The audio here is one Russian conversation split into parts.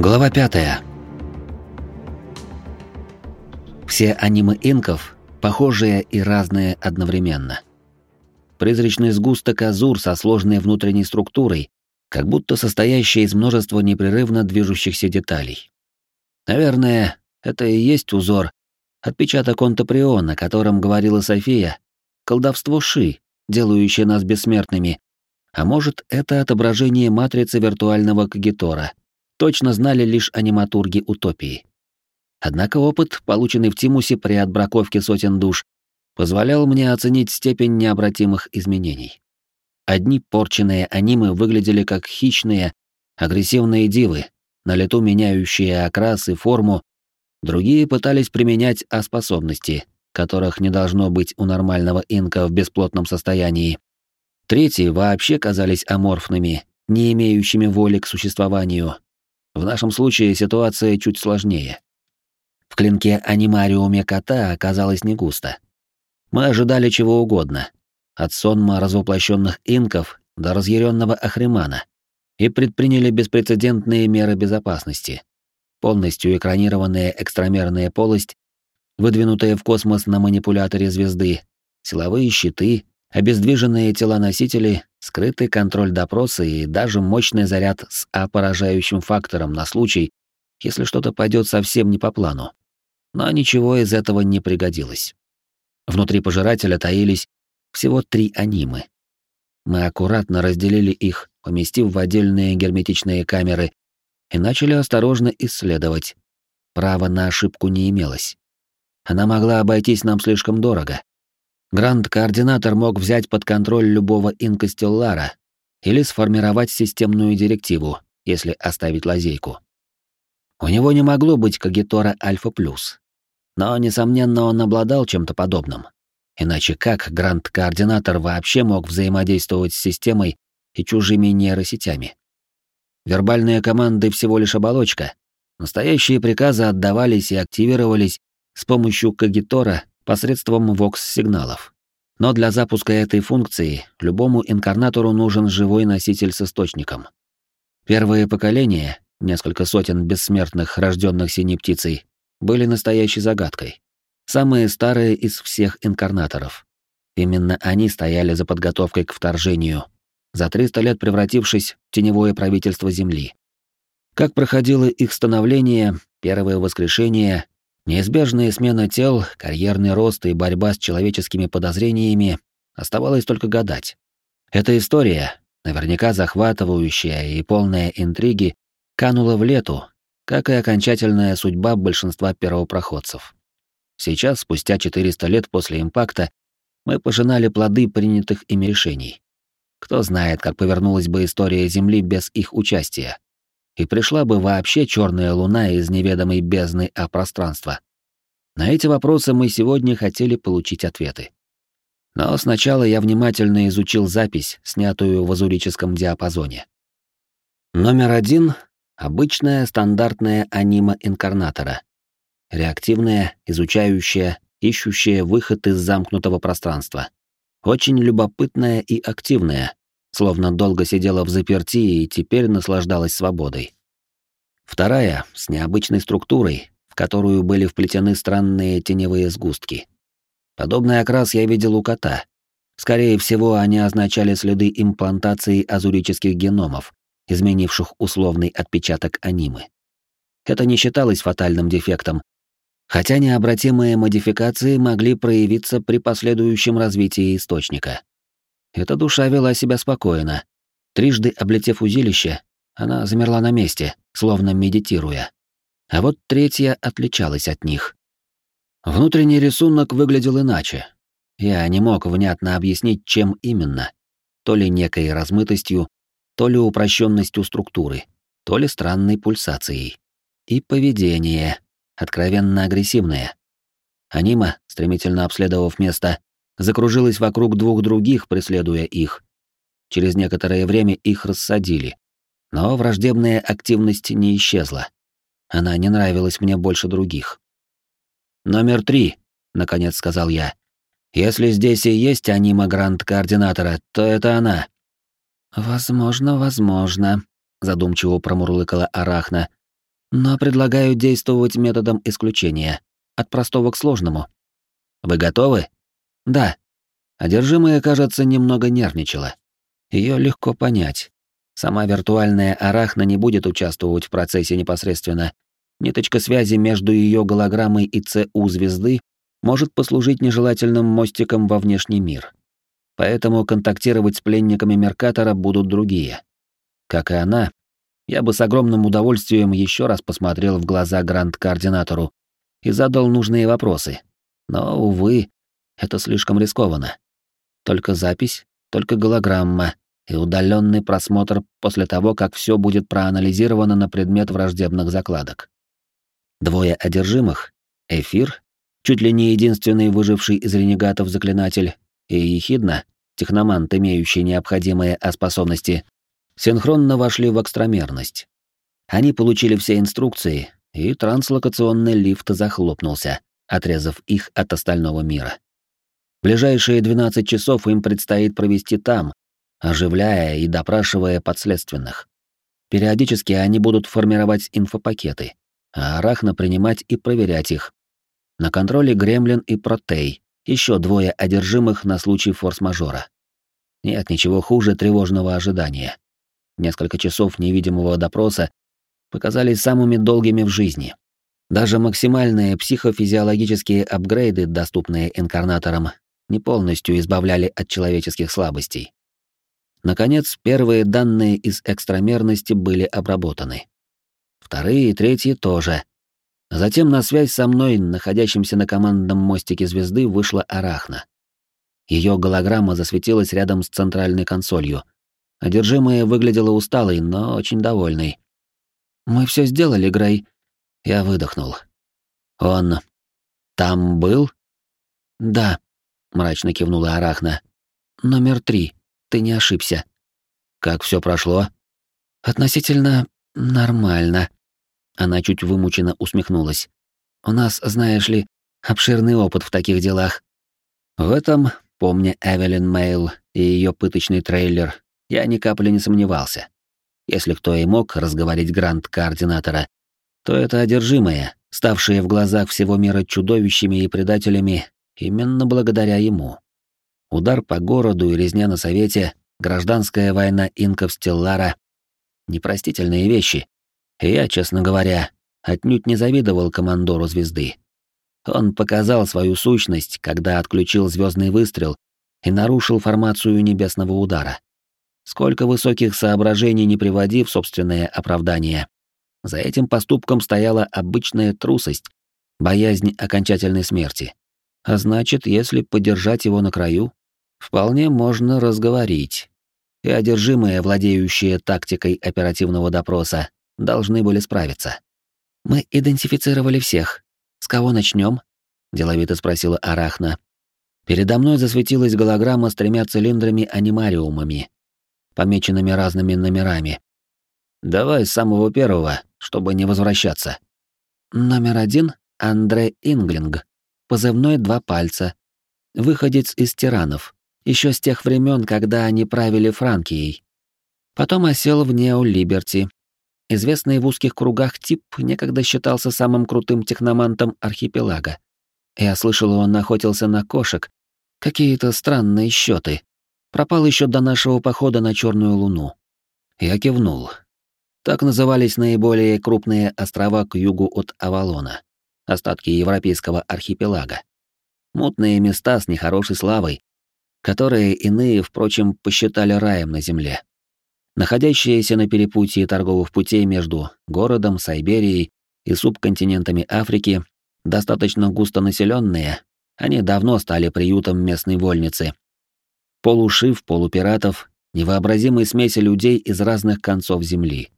Глава пятая. Все анимы инков похожие и разные одновременно. Призрачный сгусток азур со сложной внутренней структурой, как будто состоящий из множества непрерывно движущихся деталей. Наверное, это и есть узор, отпечаток онтоприона, о котором говорила София, колдовство Ши, делающее нас бессмертными, а может, это отображение матрицы виртуального кагитора. Точно знали лишь аниматурги утопии. Однако опыт, полученный в Тимусе при отбраковке сотен душ, позволял мне оценить степень необратимых изменений. Одни порченные анимы выглядели как хищные, агрессивные дивы, на лету меняющие окрас и форму, другие пытались применять А-способности, которых не должно быть у нормального инка в бесплотном состоянии. Третьи вообще казались аморфными, не имеющими воли к существованию. В нашем случае ситуация чуть сложнее. В клинке анимариуме кота оказалось не густо. Мы ожидали чего угодно, от сонма развоплощенных инков до разъяренного Ахримана, и предприняли беспрецедентные меры безопасности. Полностью экранированная экстрамерная полость выдвинутые в космос на манипуляторе звезды, силовые щиты, обездвиженные тела-носители, скрытый контроль допроса и даже мощный заряд с А-поражающим фактором на случай, если что-то пойдет совсем не по плану. Но ничего из этого не пригодилось. Внутри пожирателя таились всего три анимы. Мы аккуратно разделили их, поместив в отдельные герметичные камеры, и начали осторожно исследовать. Права на ошибку не имелось. Она могла обойтись нам слишком дорого. Гранд-координатор мог взять под контроль любого инкостеллара или сформировать системную директиву, если оставить лазейку. У него не могло быть Когитора Альфа-Плюс. Но, несомненно, он обладал чем-то подобным. Иначе как Гранд-координатор вообще мог взаимодействовать с системой и чужими нейросетями? Вербальные команды всего лишь оболочка. Настоящие приказы отдавались и активировались с помощью кагитора посредством вокс-сигналов. Но для запуска этой функции любому инкарнатору нужен живой носитель с источником. Первые поколения, несколько сотен бессмертных, рожденных синей птицей, были настоящей загадкой. Самые старые из всех инкарнаторов. Именно они стояли за подготовкой к вторжению, за 300 лет превратившись в теневое правительство Земли. Как проходило их становление, первое воскрешение Неизбежная смена тел, карьерный рост и борьба с человеческими подозрениями оставалось только гадать. Эта история, наверняка захватывающая и полная интриги, канула в лету, как и окончательная судьба большинства первопроходцев. Сейчас, спустя 400 лет после импакта, мы пожинали плоды принятых ими решений. Кто знает, как повернулась бы история Земли без их участия и пришла бы вообще черная луна из неведомой бездны а пространства? На эти вопросы мы сегодня хотели получить ответы. Но сначала я внимательно изучил запись, снятую в азурическом диапазоне. Номер один — обычная стандартная анима инкарнатора. Реактивная, изучающая, ищущая выход из замкнутого пространства. Очень любопытная и активная, словно долго сидела в заперти и теперь наслаждалась свободой. Вторая, с необычной структурой, в которую были вплетены странные теневые сгустки. Подобный окрас я видел у кота. Скорее всего, они означали следы имплантации азурических геномов, изменивших условный отпечаток анимы. Это не считалось фатальным дефектом, хотя необратимые модификации могли проявиться при последующем развитии источника. Эта душа вела себя спокойно. Трижды облетев узилище, она замерла на месте, словно медитируя. А вот третья отличалась от них. Внутренний рисунок выглядел иначе. Я не мог внятно объяснить, чем именно. То ли некой размытостью, то ли упрощенностью структуры, то ли странной пульсацией. И поведение, откровенно агрессивное. Анима, стремительно обследовав место, закружилась вокруг двух других, преследуя их. Через некоторое время их рассадили. Но враждебная активность не исчезла. Она не нравилась мне больше других. «Номер три», — наконец сказал я. «Если здесь и есть анима Гранд-координатора, то это она». «Возможно, возможно», — задумчиво промурлыкала Арахна. Но предлагаю действовать методом исключения, от простого к сложному. Вы готовы? Да. Одержимая, кажется, немного нервничала. Ее легко понять. Сама виртуальная арахна не будет участвовать в процессе непосредственно. Ниточка связи между ее голограммой и ЦУ звезды может послужить нежелательным мостиком во внешний мир. Поэтому контактировать с пленниками Меркатора будут другие. Как и она, я бы с огромным удовольствием еще раз посмотрел в глаза гранд-координатору и задал нужные вопросы. Но, увы, это слишком рискованно. Только запись, только голограмма и удаленный просмотр после того, как все будет проанализировано на предмет враждебных закладок. Двое одержимых, Эфир, чуть ли не единственный выживший из ренегатов заклинатель, и Ехидна, техномант, имеющий необходимые способности, синхронно вошли в экстрамерность. Они получили все инструкции, и транслокационный лифт захлопнулся, отрезав их от остального мира. Ближайшие 12 часов им предстоит провести там, оживляя и допрашивая подследственных. Периодически они будут формировать инфопакеты, а Арахна принимать и проверять их. На контроле Гремлин и Протей, еще двое одержимых на случай форс-мажора. Нет ничего хуже тревожного ожидания. Несколько часов невидимого допроса показались самыми долгими в жизни. Даже максимальные психофизиологические апгрейды, доступные инкарнаторам, не полностью избавляли от человеческих слабостей. Наконец, первые данные из экстрамерности были обработаны. Вторые и третьи тоже. Затем на связь со мной, находящимся на командном мостике звезды, вышла Арахна. Ее голограмма засветилась рядом с центральной консолью. Одержимая выглядела усталой, но очень довольной. «Мы все сделали, Грей». Я выдохнул. «Он... там был?» «Да», — мрачно кивнула Арахна. «Номер три. Ты не ошибся». «Как все прошло?» «Относительно нормально». Она чуть вымученно усмехнулась. «У нас, знаешь ли, обширный опыт в таких делах». В этом, помня Эвелин Мейл и ее пыточный трейлер, я ни капли не сомневался. Если кто и мог разговорить грант-координатора, то это одержимые, ставшие в глазах всего мира чудовищами и предателями именно благодаря ему. Удар по городу и резня на совете, гражданская война инков Стеллара — непростительные вещи. И я, честно говоря, отнюдь не завидовал командору звезды. Он показал свою сущность, когда отключил звездный выстрел и нарушил формацию небесного удара. Сколько высоких соображений не приводи в собственное оправдание. За этим поступком стояла обычная трусость, боязнь окончательной смерти. А значит, если подержать его на краю, вполне можно разговорить. И одержимые, владеющие тактикой оперативного допроса, должны были справиться. «Мы идентифицировали всех. С кого начнем? деловито спросила Арахна. Передо мной засветилась голограмма с тремя цилиндрами-анимариумами, помеченными разными номерами. «Давай с самого первого, чтобы не возвращаться». «Номер один — Андре Инглинг», позывной «Два пальца». Выходец из тиранов, еще с тех времен, когда они правили Франкией. Потом осел в Нео-Либерти. Известный в узких кругах тип некогда считался самым крутым техномантом архипелага. Я слышал, он охотился на кошек. Какие-то странные счеты. Пропал еще до нашего похода на Черную Луну. Я кивнул. Так назывались наиболее крупные острова к югу от Авалона остатки европейского архипелага. Мутные места с нехорошей славой, которые иные, впрочем, посчитали раем на земле. Находящиеся на перепутье торговых путей между городом, Сайберией и субконтинентами Африки, достаточно густонаселенные, они давно стали приютом местной вольницы. Полушив, полупиратов, невообразимой смеси людей из разных концов земли.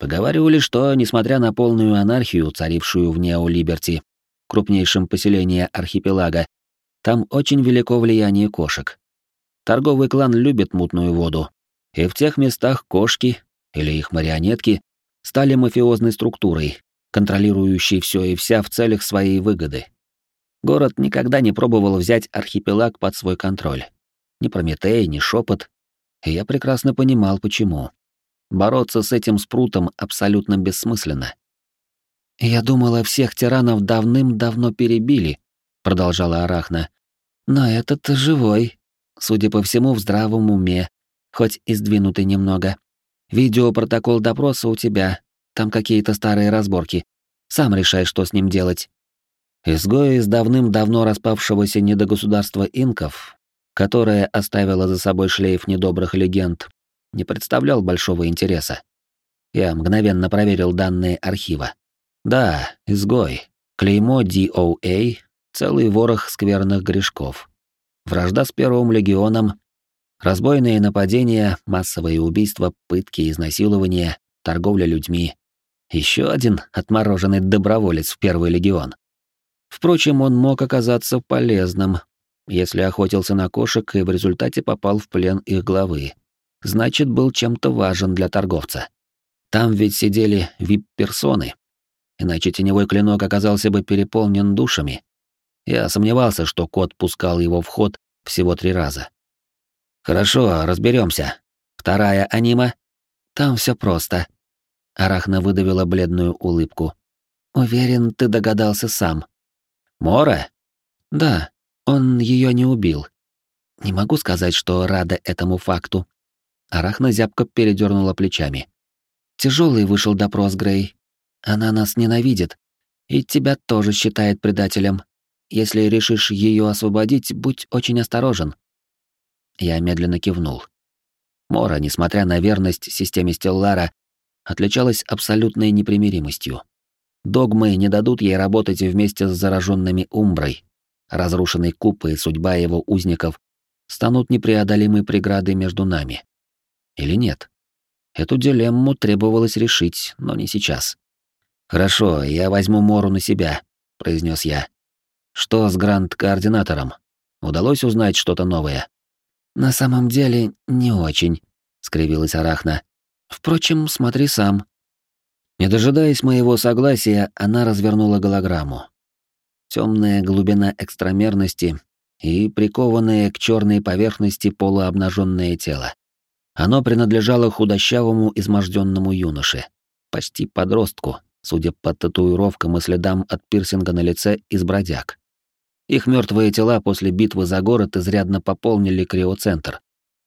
Поговаривали, что, несмотря на полную анархию, царившую в Нео-Либерти, крупнейшем поселении архипелага, там очень велико влияние кошек. Торговый клан любит мутную воду, и в тех местах кошки, или их марионетки, стали мафиозной структурой, контролирующей все и вся в целях своей выгоды. Город никогда не пробовал взять архипелаг под свой контроль. Ни Прометей, ни Шепот. И я прекрасно понимал, почему. Бороться с этим спрутом абсолютно бессмысленно. «Я думала, всех тиранов давным-давно перебили», — продолжала Арахна. «Но этот живой, судя по всему, в здравом уме, хоть и сдвинутый немного. Видеопротокол допроса у тебя, там какие-то старые разборки. Сам решай, что с ним делать». Изгой из давным-давно распавшегося недогосударства инков, которое оставило за собой шлейф недобрых легенд, не представлял большого интереса. Я мгновенно проверил данные архива. Да, изгой. Клеймо DOA, целый ворох скверных грешков. Вражда с Первым легионом, разбойные нападения, массовые убийства, пытки, изнасилования, торговля людьми. Еще один отмороженный доброволец в Первый легион. Впрочем, он мог оказаться полезным, если охотился на кошек и в результате попал в плен их главы. Значит, был чем-то важен для торговца. Там ведь сидели вип-персоны, иначе теневой клинок оказался бы переполнен душами. Я сомневался, что кот пускал его в ход всего три раза. Хорошо, разберемся. Вторая анима? Там все просто. Арахна выдавила бледную улыбку. Уверен, ты догадался сам. Мора? Да, он ее не убил. Не могу сказать, что рада этому факту. Арахна зябко передернула плечами. Тяжелый вышел допрос, Грей. Она нас ненавидит. И тебя тоже считает предателем. Если решишь ее освободить, будь очень осторожен. Я медленно кивнул. Мора, несмотря на верность системе Стеллара, отличалась абсолютной непримиримостью. Догмы не дадут ей работать вместе с зараженными Умброй. Разрушенный куб и судьба его узников станут непреодолимой преградой между нами. Или нет? Эту дилемму требовалось решить, но не сейчас. «Хорошо, я возьму Мору на себя», — произнес я. «Что с гранд-координатором? Удалось узнать что-то новое?» «На самом деле, не очень», — скривилась Арахна. «Впрочем, смотри сам». Не дожидаясь моего согласия, она развернула голограмму. Темная глубина экстрамерности и прикованное к черной поверхности полуобнаженное тело. Оно принадлежало худощавому изможденному юноше, почти подростку, судя по татуировкам и следам от пирсинга на лице из бродяг. Их мертвые тела после битвы за город изрядно пополнили криоцентр.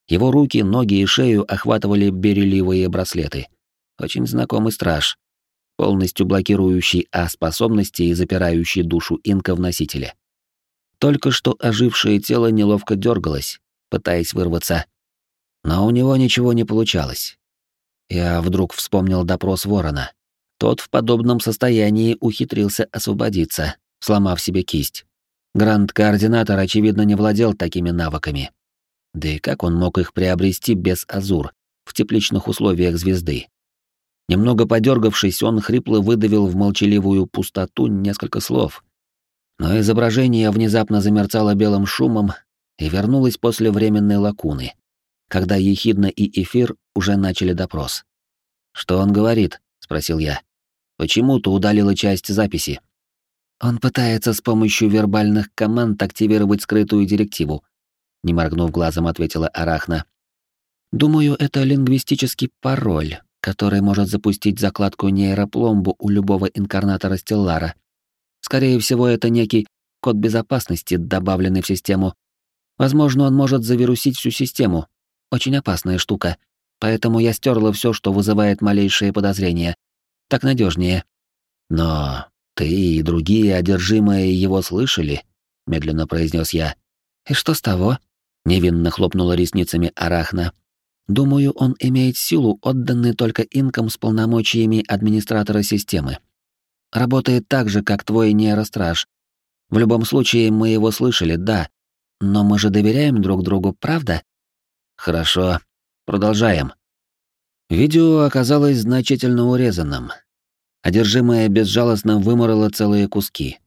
Его руки, ноги и шею охватывали бериллиевые браслеты. Очень знакомый страж, полностью блокирующий А-способности и запирающий душу инка в носителе. Только что ожившее тело неловко дергалось, пытаясь вырваться. Но у него ничего не получалось. Я вдруг вспомнил допрос ворона. Тот в подобном состоянии ухитрился освободиться, сломав себе кисть. Гранд-координатор, очевидно, не владел такими навыками. Да и как он мог их приобрести без Азур, в тепличных условиях звезды? Немного подергавшись, он хрипло выдавил в молчаливую пустоту несколько слов. Но изображение внезапно замерцало белым шумом и вернулось после временной лакуны, когда Ехидна и Эфир уже начали допрос. «Что он говорит?» — спросил я. Почему ты удалила часть записи? Он пытается с помощью вербальных команд активировать скрытую директиву, не моргнув глазом, ответила Арахна. Думаю, это лингвистический пароль, который может запустить закладку нейропломбу у любого инкарнатора Стеллара. Скорее всего, это некий код безопасности, добавленный в систему. Возможно, он может завирусить всю систему. Очень опасная штука. Поэтому я стерла все, что вызывает малейшие подозрения. Так надежнее. Но ты и другие одержимые его слышали, медленно произнес я. И что с того? Невинно хлопнула ресницами Арахна. Думаю, он имеет силу, отданную только инкам с полномочиями администратора системы. Работает так же, как твой нейростраж. В любом случае, мы его слышали, да. Но мы же доверяем друг другу, правда? Хорошо. Продолжаем. Видео оказалось значительно урезанным. Одержимая безжалостно выморала целые куски.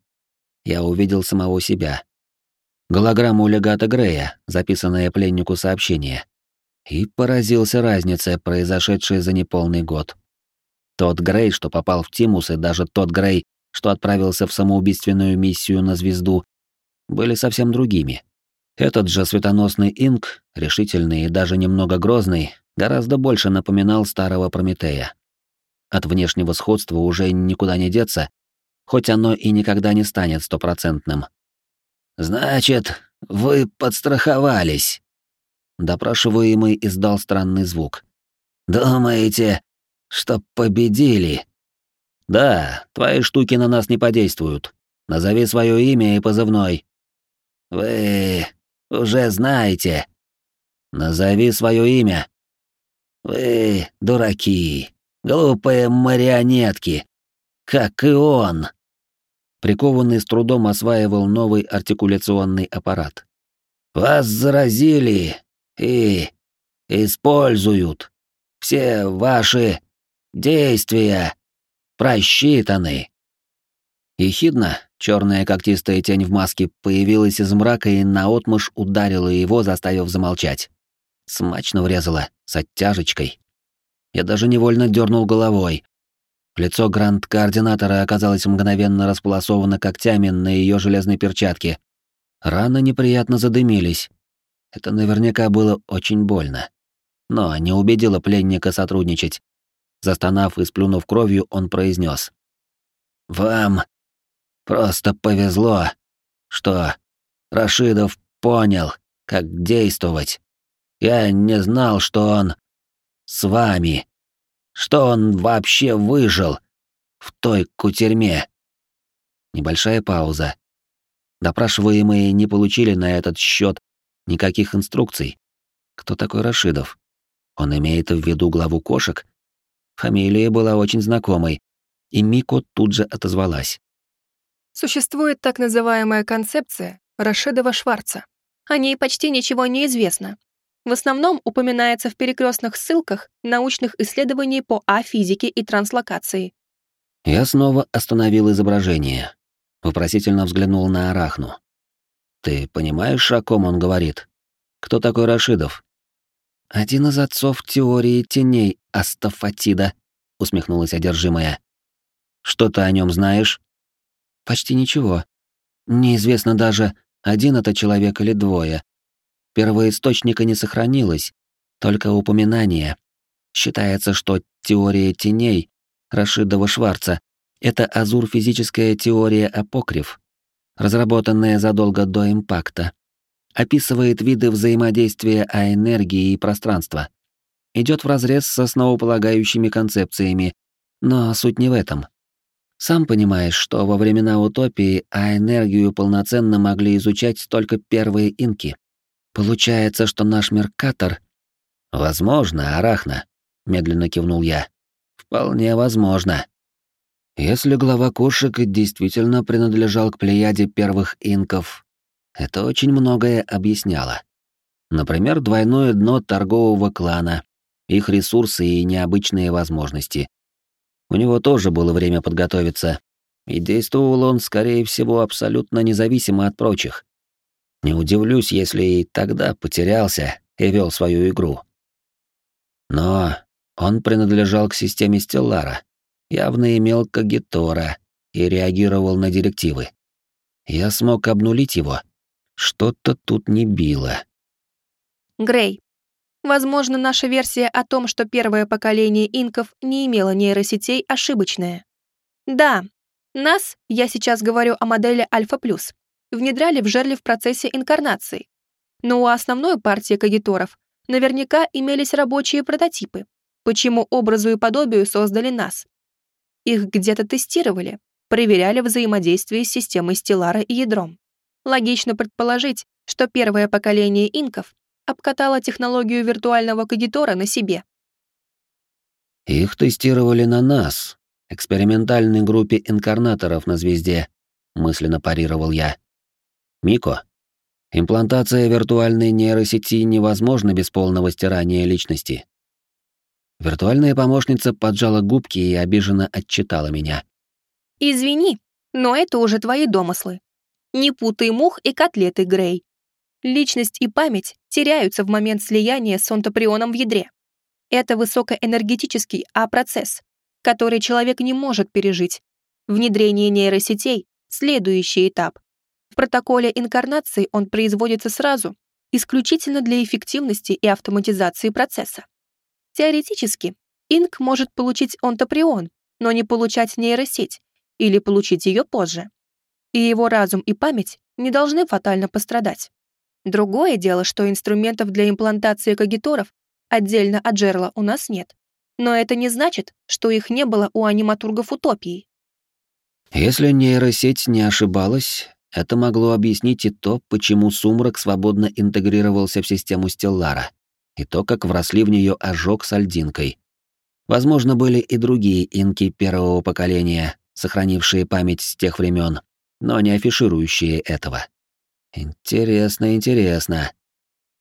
Я увидел самого себя. Голограмму легата Грея, записанное пленнику сообщение. И поразился разнице, произошедшей за неполный год. Тот Грей, что попал в Тимус, и даже тот Грей, что отправился в самоубийственную миссию на звезду, были совсем другими. Этот же светоносный инк, решительный и даже немного грозный, гораздо больше напоминал старого Прометея. От внешнего сходства уже никуда не деться, хоть оно и никогда не станет стопроцентным. «Значит, вы подстраховались?» Допрашиваемый издал странный звук. «Думаете, что победили?» «Да, твои штуки на нас не подействуют. Назови свое имя и позывной». «Вы уже знаете». «Назови свое имя». «Вы дураки, глупые марионетки, как и он». Прикованный с трудом осваивал новый артикуляционный аппарат. «Вас заразили и используют. Все ваши действия просчитаны». Ехидно, черная когтистая тень в маске появилась из мрака и наотмашь ударила его, заставив замолчать. Смачно врезала, с оттяжечкой. Я даже невольно дернул головой. Лицо гранд-координатора оказалось мгновенно располосовано когтями на ее железной перчатке. Раны неприятно задымились. Это наверняка было очень больно. Но не убедило пленника сотрудничать. Застонав и сплюнув кровью, он произнес: «Вам Просто повезло, что Рашидов понял, как действовать. Я не знал, что он с вами, что он вообще выжил в той кутерьме. Небольшая пауза. Допрашиваемые не получили на этот счет никаких инструкций. Кто такой Рашидов? Он имеет в виду главу кошек? Фамилия была очень знакомой, и Мико тут же отозвалась. Существует так называемая концепция Рашидова-Шварца. О ней почти ничего не известно. В основном упоминается в перекрестных ссылках научных исследований по А-физике и транслокации. Я снова остановил изображение. Вопросительно взглянул на Арахну. «Ты понимаешь, о ком он говорит? Кто такой Рашидов?» «Один из отцов теории теней Астафатида», — усмехнулась одержимая. «Что ты о нем знаешь?» Почти ничего. Неизвестно даже, один это человек или двое. Первоисточника не сохранилось, только упоминание. Считается, что теория теней Рашидова-Шварца — это азур-физическая теория апокриф, разработанная задолго до импакта. Описывает виды взаимодействия а энергии и пространства. Идет вразрез с основополагающими концепциями, но суть не в этом. Сам понимаешь, что во времена утопии а энергию полноценно могли изучать только первые инки. Получается, что наш Меркатор... Возможно, Арахна, медленно кивнул я. Вполне возможно. Если глава кошек действительно принадлежал к плеяде первых инков, это очень многое объясняло. Например, двойное дно торгового клана, их ресурсы и необычные возможности. У него тоже было время подготовиться, и действовал он, скорее всего, абсолютно независимо от прочих. Не удивлюсь, если и тогда потерялся и вел свою игру. Но он принадлежал к системе Стеллара, явно имел Кагитора и реагировал на директивы. Я смог обнулить его. Что-то тут не било. Грей, Возможно, наша версия о том, что первое поколение инков не имело нейросетей, ошибочная. Да, нас, я сейчас говорю о модели Альфа+, внедряли в жерле в процессе инкарнации. Но у основной партии кагиторов наверняка имелись рабочие прототипы, почему образу и подобию создали нас. Их где-то тестировали, проверяли взаимодействие с системой Стеллара и ядром. Логично предположить, что первое поколение инков обкатала технологию виртуального кагитора на себе. Их тестировали на нас, экспериментальной группе инкарнаторов на звезде, мысленно парировал я. Мико, имплантация виртуальной нейросети невозможна без полного стирания личности. Виртуальная помощница поджала губки и обиженно отчитала меня. «Извини, но это уже твои домыслы. Не путай мух и котлеты, Грей. Личность и память теряются в момент слияния с онтоприоном в ядре. Это высокоэнергетический А-процесс, который человек не может пережить. Внедрение нейросетей — следующий этап. В протоколе инкарнации он производится сразу, исключительно для эффективности и автоматизации процесса. Теоретически, инк может получить онтоприон, но не получать нейросеть или получить ее позже. И его разум и память не должны фатально пострадать. Другое дело, что инструментов для имплантации кагиторов отдельно от жерла у нас нет. Но это не значит, что их не было у аниматургов утопии. Если нейросеть не ошибалась, это могло объяснить и то, почему сумрак свободно интегрировался в систему Стеллара, и то, как вросли в нее ожог с альдинкой. Возможно, были и другие инки первого поколения, сохранившие память с тех времен, но не афиширующие этого. Интересно, интересно.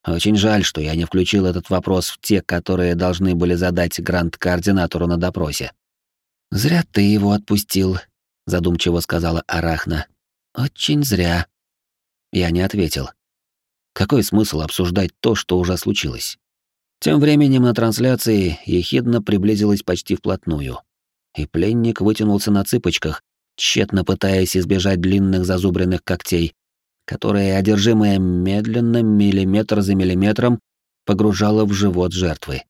Очень жаль, что я не включил этот вопрос в те, которые должны были задать грант-координатору на допросе. «Зря ты его отпустил», — задумчиво сказала Арахна. «Очень зря». Я не ответил. Какой смысл обсуждать то, что уже случилось? Тем временем на трансляции ехидно приблизилась почти вплотную, и пленник вытянулся на цыпочках, тщетно пытаясь избежать длинных зазубренных когтей, которые одержимая медленно, миллиметр за миллиметром, погружала в живот жертвы.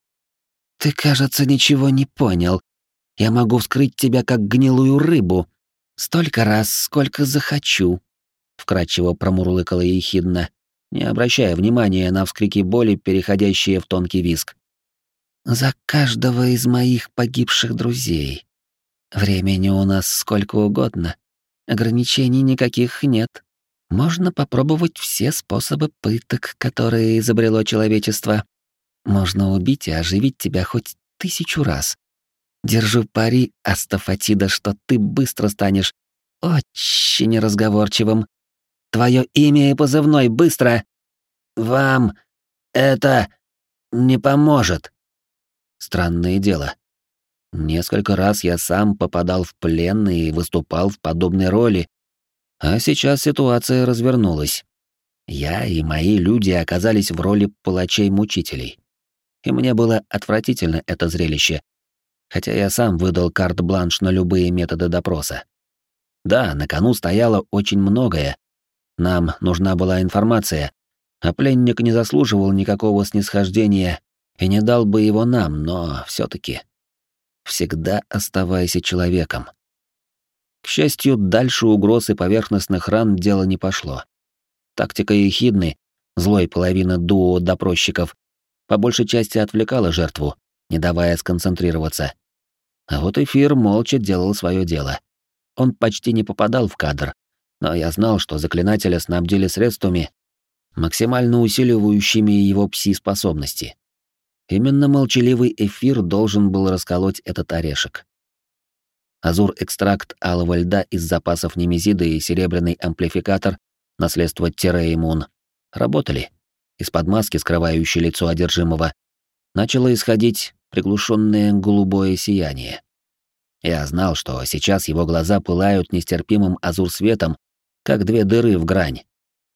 «Ты, кажется, ничего не понял. Я могу вскрыть тебя как гнилую рыбу. Столько раз, сколько захочу», — вкратчиво промурлыкала ехидно, не обращая внимания на вскрики боли, переходящие в тонкий визг. «За каждого из моих погибших друзей. Времени у нас сколько угодно. Ограничений никаких нет. Можно попробовать все способы пыток, которые изобрело человечество. Можно убить и оживить тебя хоть тысячу раз. Держу пари, Астафатида, что ты быстро станешь очень разговорчивым. Твое имя и позывной, быстро! Вам это не поможет. Странное дело. Несколько раз я сам попадал в плен и выступал в подобной роли, а сейчас ситуация развернулась. Я и мои люди оказались в роли палачей-мучителей. И мне было отвратительно это зрелище, хотя я сам выдал карт-бланш на любые методы допроса. Да, на кону стояло очень многое. Нам нужна была информация, а пленник не заслуживал никакого снисхождения и не дал бы его нам, но все таки Всегда оставайся человеком. К счастью, дальше угроз и поверхностных ран дело не пошло. Тактика ехидны, злой половины дуо допросчиков, по большей части отвлекала жертву, не давая сконцентрироваться. А вот эфир молча делал свое дело. Он почти не попадал в кадр, но я знал, что заклинателя снабдили средствами, максимально усиливающими его пси-способности. Именно молчаливый эфир должен был расколоть этот орешек. Азур-экстракт алого льда из запасов немезида и серебряный амплификатор, наследство Тереймун, работали. Из-под маски, скрывающей лицо одержимого, начало исходить приглушенное голубое сияние. Я знал, что сейчас его глаза пылают нестерпимым азур-светом, как две дыры в грань,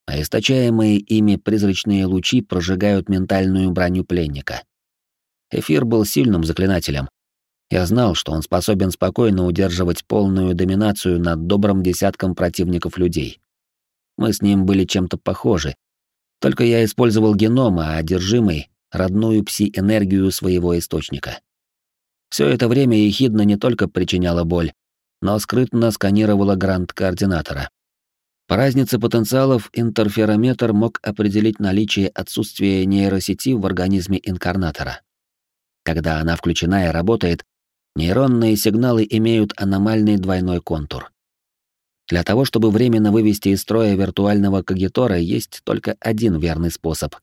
а источаемые ими призрачные лучи прожигают ментальную броню пленника. Эфир был сильным заклинателем, я знал, что он способен спокойно удерживать полную доминацию над добрым десятком противников людей. Мы с ним были чем-то похожи. Только я использовал геном, а одержимый — родную пси-энергию своего источника. Все это время ехидна не только причиняла боль, но скрытно сканировала грант-координатора. По разнице потенциалов интерферометр мог определить наличие отсутствия нейросети в организме инкарнатора. Когда она включена и работает, Нейронные сигналы имеют аномальный двойной контур. Для того, чтобы временно вывести из строя виртуального кагитора, есть только один верный способ.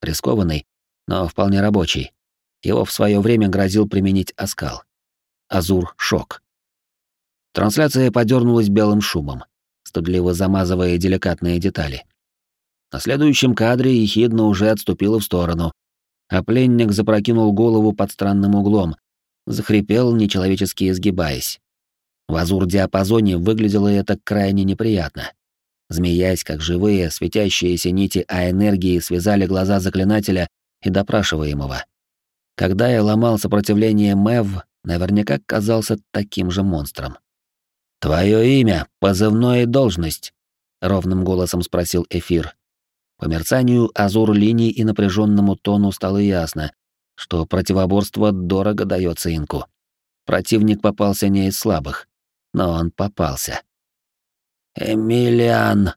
Рискованный, но вполне рабочий. Его в свое время грозил применить Оскал. Азур-шок. Трансляция подернулась белым шумом, стыдливо замазывая деликатные детали. На следующем кадре ехидно уже отступила в сторону, а пленник запрокинул голову под странным углом, захрипел, нечеловечески изгибаясь. В азур-диапазоне выглядело это крайне неприятно. Змеясь, как живые, светящиеся нити А-энергии связали глаза заклинателя и допрашиваемого. Когда я ломал сопротивление Мэв, наверняка казался таким же монстром. «Твое имя, позывное и должность?» — ровным голосом спросил Эфир. По мерцанию азур-линий и напряженному тону стало ясно, что противоборство дорого дается инку. Противник попался не из слабых. но он попался. Эмилиан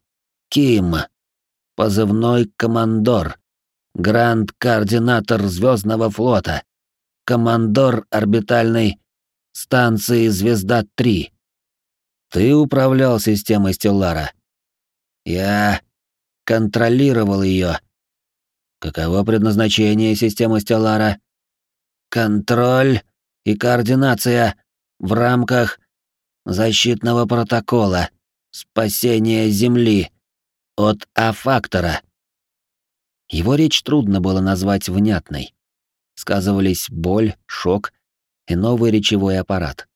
Ким, позывной командор, гранд-координатор Звездного флота, командор орбитальной станции «Звезда-3». Ты управлял системой Стеллара. Я контролировал ее. Каково предназначение системы Стеллара? Контроль и координация в рамках защитного протокола спасения Земли от А-фактора. Его речь трудно было назвать внятной. Сказывались боль, шок и новый речевой аппарат.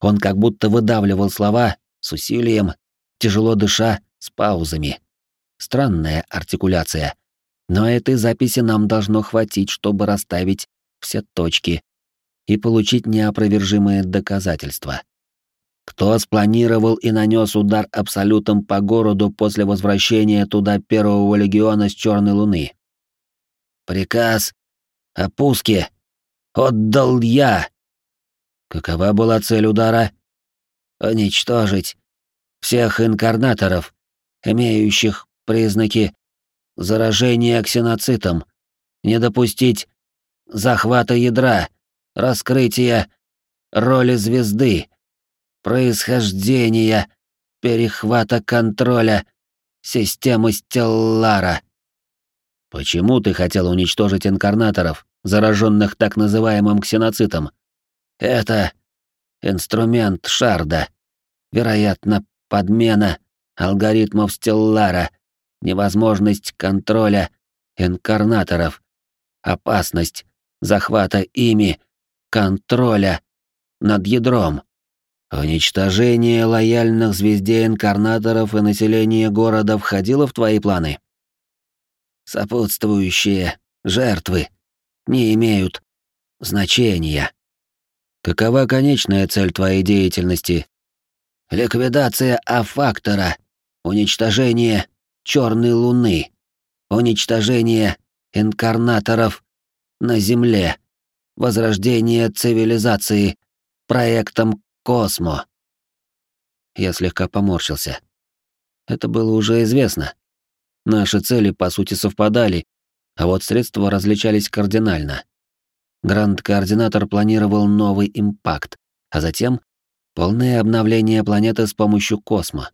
Он как будто выдавливал слова с усилием, тяжело дыша, с паузами. Странная артикуляция. Но этой записи нам должно хватить, чтобы расставить все точки и получить неопровержимые доказательства. Кто спланировал и нанес удар абсолютом по городу после возвращения туда первого легиона с Черной Луны? Приказ о пуске отдал я. Какова была цель удара? Уничтожить всех инкарнаторов, имеющих признаки заражения ксеноцитом, не допустить захвата ядра, раскрытия роли звезды, происхождения, перехвата контроля, системы Стеллара. Почему ты хотел уничтожить инкарнаторов, зараженных так называемым ксеноцитом? Это инструмент Шарда. Вероятно, подмена алгоритмов Стеллара, невозможность контроля инкарнаторов, опасность захвата ими контроля над ядром. Уничтожение лояльных звезде инкарнаторов и населения города входило в твои планы? Сопутствующие жертвы не имеют значения. Какова конечная цель твоей деятельности? Ликвидация А-фактора, уничтожение Черной Луны, уничтожение инкарнаторов на Земле, возрождение цивилизации проектом Космо. Я слегка поморщился. Это было уже известно. Наши цели, по сути, совпадали, а вот средства различались кардинально. Гранд-координатор планировал новый импакт, а затем полное обновление планеты с помощью космо.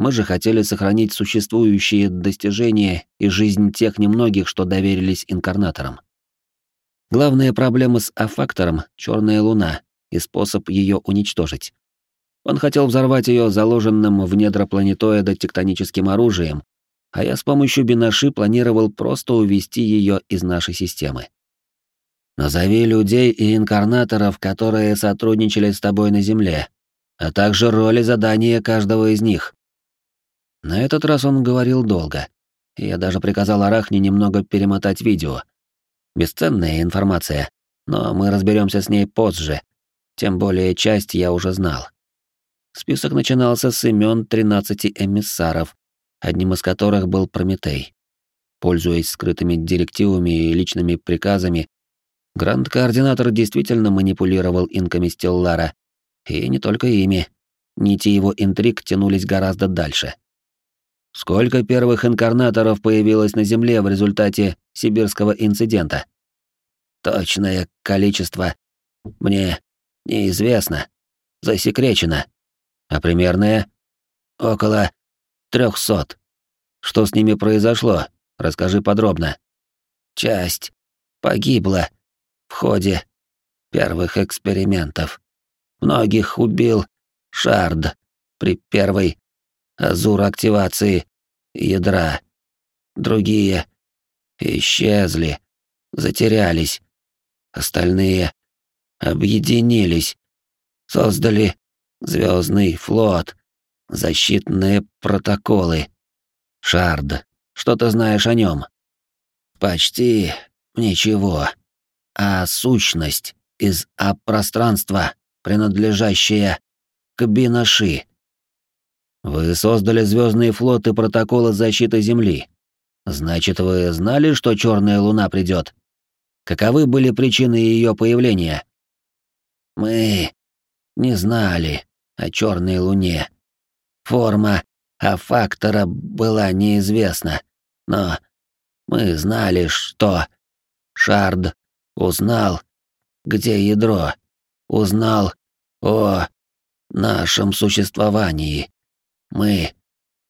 Мы же хотели сохранить существующие достижения и жизнь тех немногих, что доверились инкарнаторам. Главная проблема с А-фактором — Черная Луна и способ ее уничтожить. Он хотел взорвать ее заложенным в недра планетоида тектоническим оружием, а я с помощью Бинаши планировал просто увести ее из нашей системы. Назови людей и инкарнаторов, которые сотрудничали с тобой на Земле, а также роли задания каждого из них. На этот раз он говорил долго. Я даже приказал Арахне немного перемотать видео. Бесценная информация, но мы разберемся с ней позже. Тем более часть я уже знал. Список начинался с имен 13 эмиссаров, одним из которых был Прометей. Пользуясь скрытыми директивами и личными приказами, гранд-координатор действительно манипулировал инками Стеллара, и не только ими. Нити его интриг тянулись гораздо дальше. Сколько первых инкарнаторов появилось на Земле в результате сибирского инцидента? Точное количество мне неизвестно, засекречено. А примерное? Около трехсот. Что с ними произошло? Расскажи подробно. Часть погибла в ходе первых экспериментов. Многих убил Шард при первой азур активации ядра. Другие исчезли, затерялись. Остальные объединились, создали звездный флот, защитные протоколы. Шард, что ты знаешь о нем? Почти ничего. А сущность из А-пространства, принадлежащая к Бинаши. Вы создали звездные флоты протокола защиты Земли. Значит, вы знали, что черная луна придет? Каковы были причины ее появления? Мы не знали, о черной луне. Форма а фактора была неизвестна, но мы знали, что Шард узнал, где ядро, узнал о нашем существовании. Мы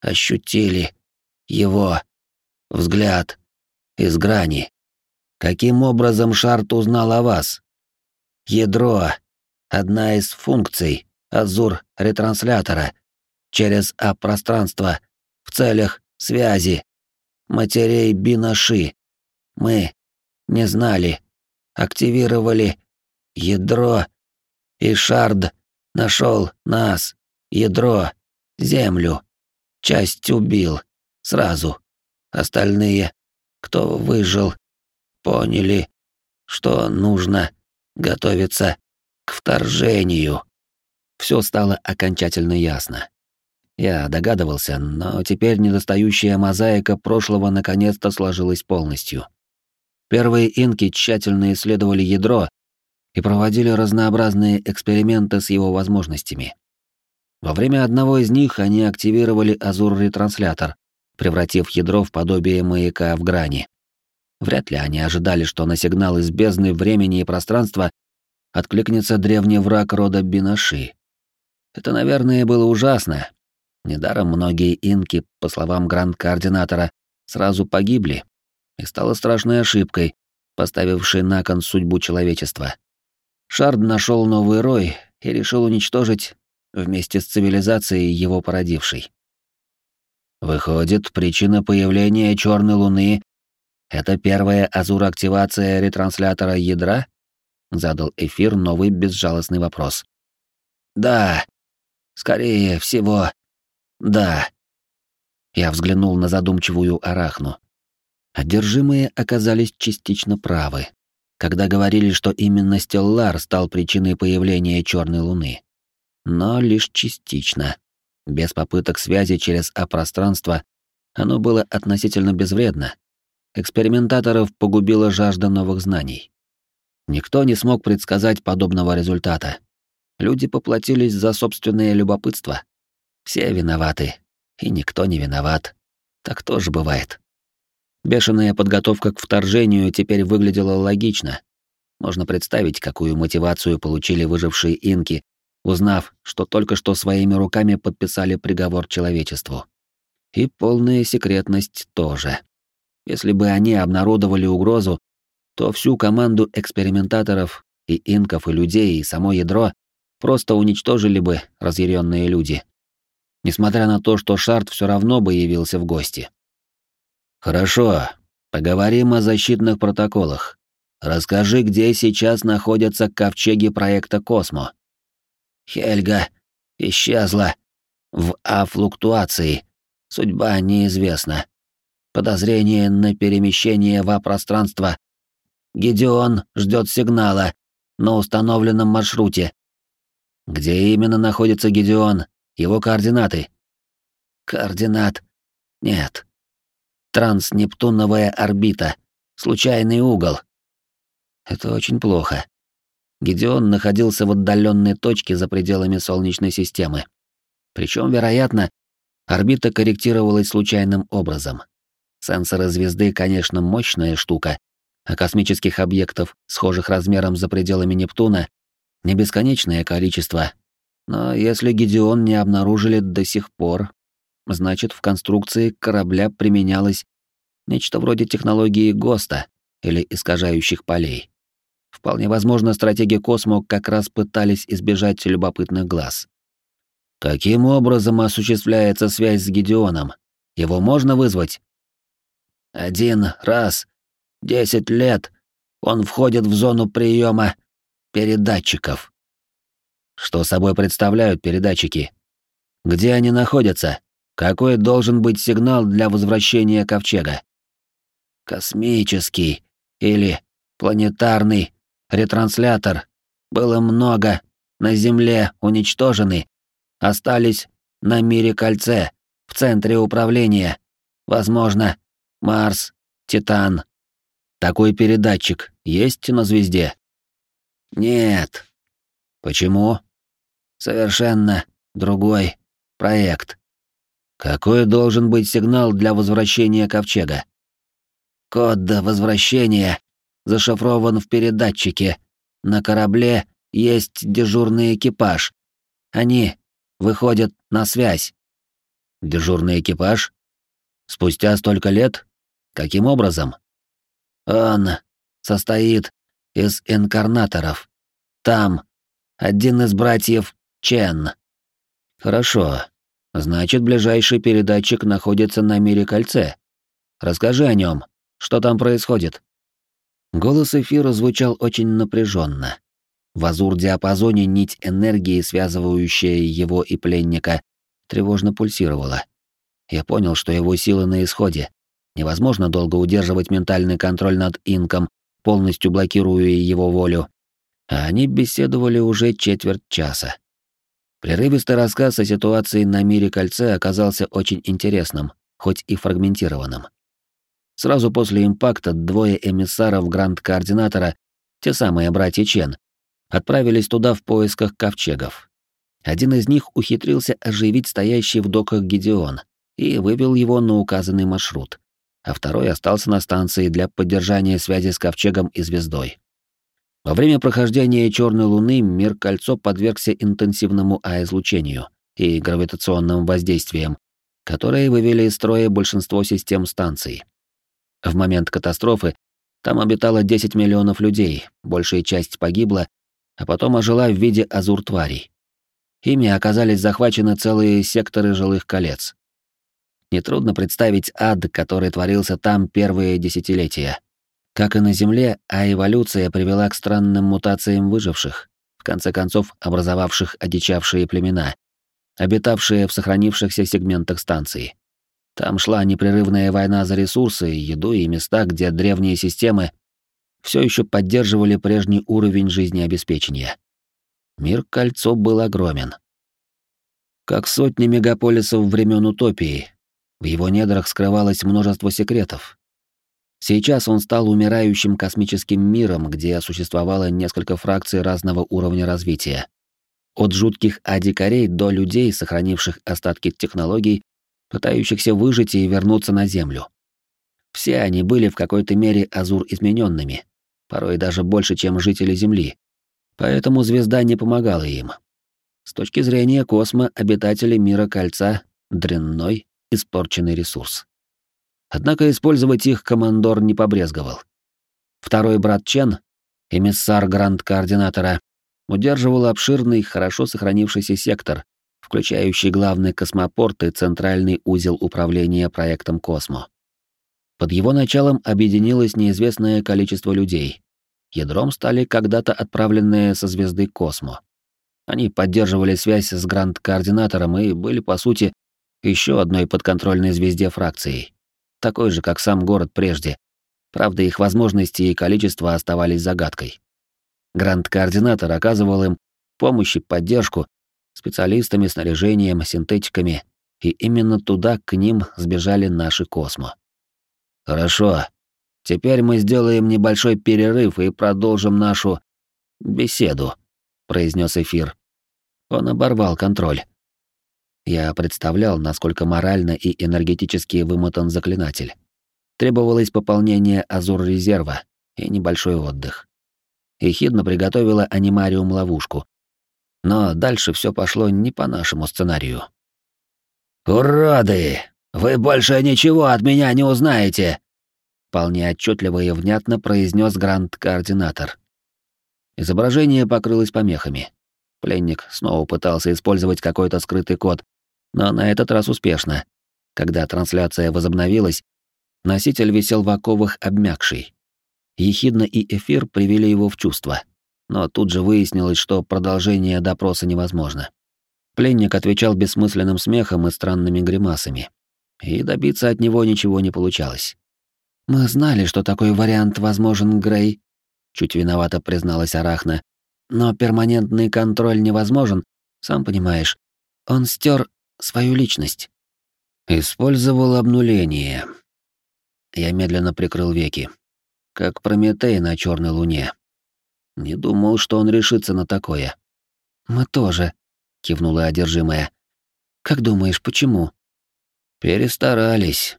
ощутили его взгляд из грани. Каким образом Шарт узнал о вас? Ядро — одна из функций Азур-ретранслятора через А-пространство в целях связи матерей Бинаши. Мы не знали, активировали ядро, и Шард нашел нас, ядро, землю. Часть убил сразу. Остальные, кто выжил, поняли, что нужно готовиться к вторжению. Все стало окончательно ясно. Я догадывался, но теперь недостающая мозаика прошлого наконец-то сложилась полностью. Первые инки тщательно исследовали ядро и проводили разнообразные эксперименты с его возможностями. Во время одного из них они активировали Азур-ретранслятор, превратив ядро в подобие маяка в грани. Вряд ли они ожидали, что на сигнал из бездны времени и пространства откликнется древний враг рода Бинаши. Это, наверное, было ужасно. Недаром многие инки, по словам гранд-координатора, сразу погибли, и стало страшной ошибкой, поставившей на кон судьбу человечества. Шард нашел новый рой и решил уничтожить вместе с цивилизацией его породившей. Выходит, причина появления черной луны — это первая азур-активация ретранслятора ядра? Задал эфир новый безжалостный вопрос. Да, скорее всего, да. Я взглянул на задумчивую арахну. Одержимые оказались частично правы, когда говорили, что именно Стеллар стал причиной появления черной луны. Но лишь частично. Без попыток связи через А-пространство оно было относительно безвредно. Экспериментаторов погубила жажда новых знаний. Никто не смог предсказать подобного результата. Люди поплатились за собственное любопытство. Все виноваты, и никто не виноват. Так тоже бывает. Бешеная подготовка к вторжению теперь выглядела логично. Можно представить, какую мотивацию получили выжившие инки, узнав, что только что своими руками подписали приговор человечеству. И полная секретность тоже. Если бы они обнародовали угрозу, то всю команду экспериментаторов и инков, и людей, и само ядро просто уничтожили бы разъяренные люди. Несмотря на то, что Шарт все равно бы явился в гости. Хорошо, поговорим о защитных протоколах. Расскажи, где сейчас находятся ковчеги проекта Космо. Хельга исчезла в А-флуктуации. Судьба неизвестна. Подозрение на перемещение в А-пространство. Гедеон ждет сигнала на установленном маршруте. Где именно находится Гедеон? Его координаты? Координат? Нет. Транснептуновая орбита. Случайный угол. Это очень плохо. Гедеон находился в отдаленной точке за пределами Солнечной системы. Причем, вероятно, орбита корректировалась случайным образом. Сенсоры звезды, конечно, мощная штука, а космических объектов, схожих размером за пределами Нептуна, не бесконечное количество. Но если Гедеон не обнаружили до сих пор, Значит, в конструкции корабля применялось нечто вроде технологии ГОСТа или искажающих полей. Вполне возможно, стратеги Космо как раз пытались избежать любопытных глаз. Каким образом осуществляется связь с Гедеоном? Его можно вызвать? Один раз, десять лет, он входит в зону приема передатчиков. Что собой представляют передатчики? Где они находятся? Какой должен быть сигнал для возвращения ковчега? Космический или планетарный ретранслятор. Было много, на Земле уничтожены, остались на мире кольце, в центре управления. Возможно, Марс, Титан. Такой передатчик есть на звезде? Нет. Почему? Совершенно другой проект. Какой должен быть сигнал для возвращения ковчега? Код до возвращения зашифрован в передатчике. На корабле есть дежурный экипаж. Они выходят на связь. Дежурный экипаж? Спустя столько лет? Каким образом? Он состоит из инкарнаторов. Там один из братьев Чен. Хорошо. Значит, ближайший передатчик находится на мире кольце. Расскажи о нем. Что там происходит? Голос эфира звучал очень напряженно. В азур-диапазоне нить энергии, связывающая его и пленника, тревожно пульсировала. Я понял, что его силы на исходе. Невозможно долго удерживать ментальный контроль над инком, полностью блокируя его волю. А они беседовали уже четверть часа. Прерывистый рассказ о ситуации на мире кольца оказался очень интересным, хоть и фрагментированным. Сразу после импакта двое эмиссаров Гранд-координатора, те самые братья Чен, отправились туда в поисках ковчегов. Один из них ухитрился оживить стоящий в доках Гедеон и вывел его на указанный маршрут, а второй остался на станции для поддержания связи с ковчегом и звездой. Во время прохождения Черной Луны мир Кольцо подвергся интенсивному А-излучению и гравитационным воздействиям, которые вывели из строя большинство систем станций. В момент катастрофы там обитало 10 миллионов людей, большая часть погибла, а потом ожила в виде азур-тварей. Ими оказались захвачены целые секторы жилых колец. Нетрудно представить ад, который творился там первые десятилетия. Как и на Земле, а эволюция привела к странным мутациям выживших, в конце концов образовавших одичавшие племена, обитавшие в сохранившихся сегментах станции. Там шла непрерывная война за ресурсы, еду и места, где древние системы все еще поддерживали прежний уровень жизнеобеспечения. Мир кольцо был огромен. Как сотни мегаполисов времен утопии, в его недрах скрывалось множество секретов. Сейчас он стал умирающим космическим миром, где существовало несколько фракций разного уровня развития. От жутких адикарей до людей, сохранивших остатки технологий, пытающихся выжить и вернуться на Землю. Все они были в какой-то мере азур измененными, порой даже больше, чем жители Земли. Поэтому звезда не помогала им. С точки зрения космо, обитатели мира кольца — дрянной, испорченный ресурс. Однако использовать их командор не побрезговал. Второй брат Чен, эмиссар гранд-координатора, удерживал обширный, хорошо сохранившийся сектор, включающий главный космопорт и центральный узел управления проектом «Космо». Под его началом объединилось неизвестное количество людей. Ядром стали когда-то отправленные со звезды Космо. Они поддерживали связь с гранд-координатором и были, по сути, еще одной подконтрольной звезде фракцией. Такой же, как сам город прежде. Правда, их возможности и количество оставались загадкой. Гранд-координатор оказывал им помощь и поддержку специалистами, снаряжением, синтетиками, и именно туда к ним сбежали наши космо. Хорошо. Теперь мы сделаем небольшой перерыв и продолжим нашу беседу, произнес эфир. Он оборвал контроль. Я представлял, насколько морально и энергетически вымотан заклинатель. Требовалось пополнение азур-резерва и небольшой отдых. Эхидна приготовила анимариум-ловушку. Но дальше все пошло не по нашему сценарию. «Уроды! Вы больше ничего от меня не узнаете!» Вполне отчетливо и внятно произнес гранд-координатор. Изображение покрылось помехами. Пленник снова пытался использовать какой-то скрытый код, но на этот раз успешно. Когда трансляция возобновилась, носитель висел в оковах обмякший. Ехидна и эфир привели его в чувство, но тут же выяснилось, что продолжение допроса невозможно. Пленник отвечал бессмысленным смехом и странными гримасами, и добиться от него ничего не получалось. «Мы знали, что такой вариант возможен, Грей», — чуть виновато призналась Арахна. «Но перманентный контроль невозможен, сам понимаешь. Он стер свою личность. Использовал обнуление. Я медленно прикрыл веки, как Прометей на черной луне. Не думал, что он решится на такое. Мы тоже. — кивнула одержимая. «Как думаешь, почему?» «Перестарались.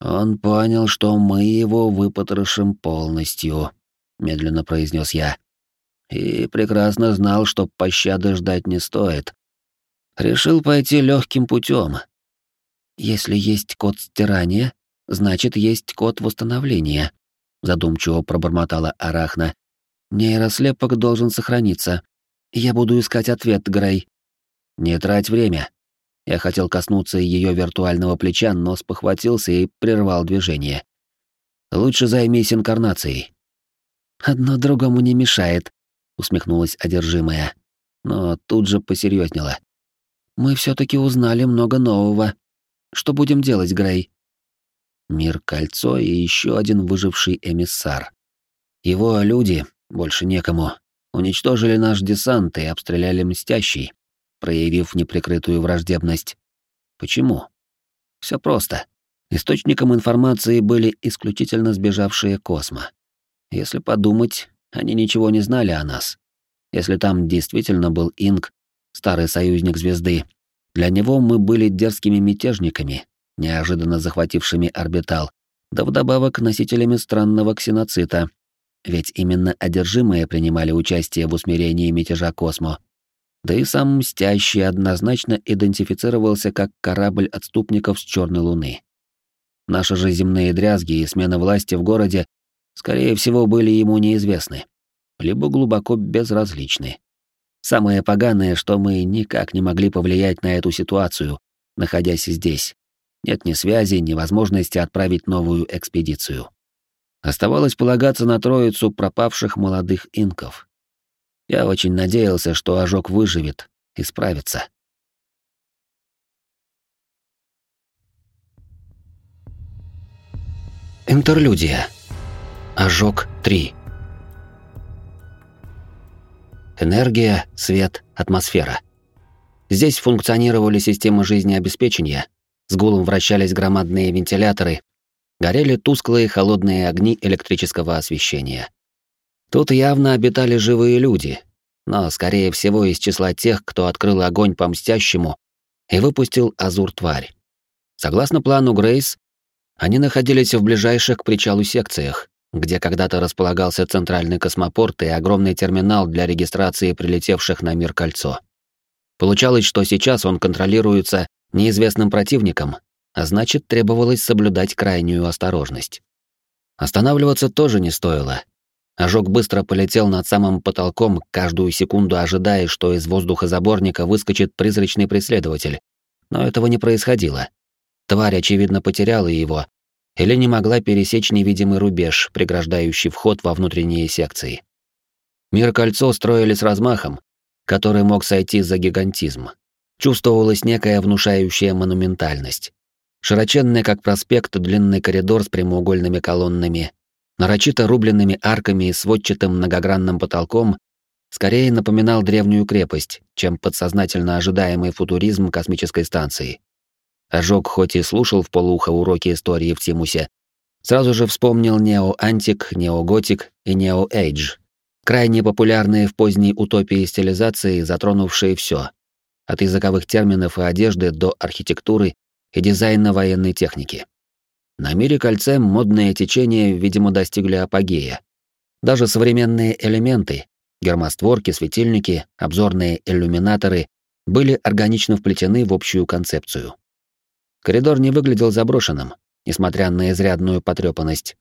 Он понял, что мы его выпотрошим полностью», — медленно произнес я. «И прекрасно знал, что пощады ждать не стоит. Решил пойти легким путем. Если есть код стирания, значит, есть код восстановления», — задумчиво пробормотала Арахна. «Нейрослепок должен сохраниться. Я буду искать ответ, Грей». «Не трать время». Я хотел коснуться ее виртуального плеча, но спохватился и прервал движение. «Лучше займись инкарнацией». «Одно другому не мешает», — усмехнулась одержимая, но тут же посерьезнела. «Мы все таки узнали много нового. Что будем делать, Грей?» Мир кольцо и еще один выживший эмиссар. Его люди, больше некому, уничтожили наш десант и обстреляли мстящий, проявив неприкрытую враждебность. Почему? Все просто. Источником информации были исключительно сбежавшие космо. Если подумать, они ничего не знали о нас. Если там действительно был Инг, старый союзник звезды, для него мы были дерзкими мятежниками, неожиданно захватившими орбитал, да вдобавок носителями странного ксеноцита, ведь именно одержимые принимали участие в усмирении мятежа Космо. Да и сам Мстящий однозначно идентифицировался как корабль отступников с Черной Луны. Наши же земные дрязги и смена власти в городе, скорее всего, были ему неизвестны, либо глубоко безразличны. Самое поганое, что мы никак не могли повлиять на эту ситуацию, находясь здесь. Нет ни связи, ни возможности отправить новую экспедицию. Оставалось полагаться на троицу пропавших молодых инков. Я очень надеялся, что ожог выживет и справится. Интерлюдия. Ожог 3. Энергия, свет, атмосфера. Здесь функционировали системы жизнеобеспечения, с гулом вращались громадные вентиляторы, горели тусклые холодные огни электрического освещения. Тут явно обитали живые люди, но, скорее всего, из числа тех, кто открыл огонь по мстящему и выпустил азур-тварь. Согласно плану Грейс, они находились в ближайших к причалу секциях, где когда-то располагался центральный космопорт и огромный терминал для регистрации прилетевших на мир кольцо. Получалось, что сейчас он контролируется неизвестным противником, а значит, требовалось соблюдать крайнюю осторожность. Останавливаться тоже не стоило. Ожог быстро полетел над самым потолком, каждую секунду ожидая, что из воздухозаборника выскочит призрачный преследователь. Но этого не происходило. Тварь, очевидно, потеряла его или не могла пересечь невидимый рубеж, преграждающий вход во внутренние секции. Мир-кольцо строили с размахом, который мог сойти за гигантизм. Чувствовалась некая внушающая монументальность. Широченный, как проспект, длинный коридор с прямоугольными колоннами, нарочито рубленными арками и сводчатым многогранным потолком, скорее напоминал древнюю крепость, чем подсознательно ожидаемый футуризм космической станции. Ожог хоть и слушал в полухо уроки истории в Тимусе, сразу же вспомнил нео-антик, нео-готик и нео-эйдж, крайне популярные в поздней утопии стилизации, затронувшие все, от языковых терминов и одежды до архитектуры и дизайна военной техники. На мире кольце модные течения, видимо, достигли апогея. Даже современные элементы — гермостворки, светильники, обзорные иллюминаторы — были органично вплетены в общую концепцию. Коридор не выглядел заброшенным, несмотря на изрядную потрепанность.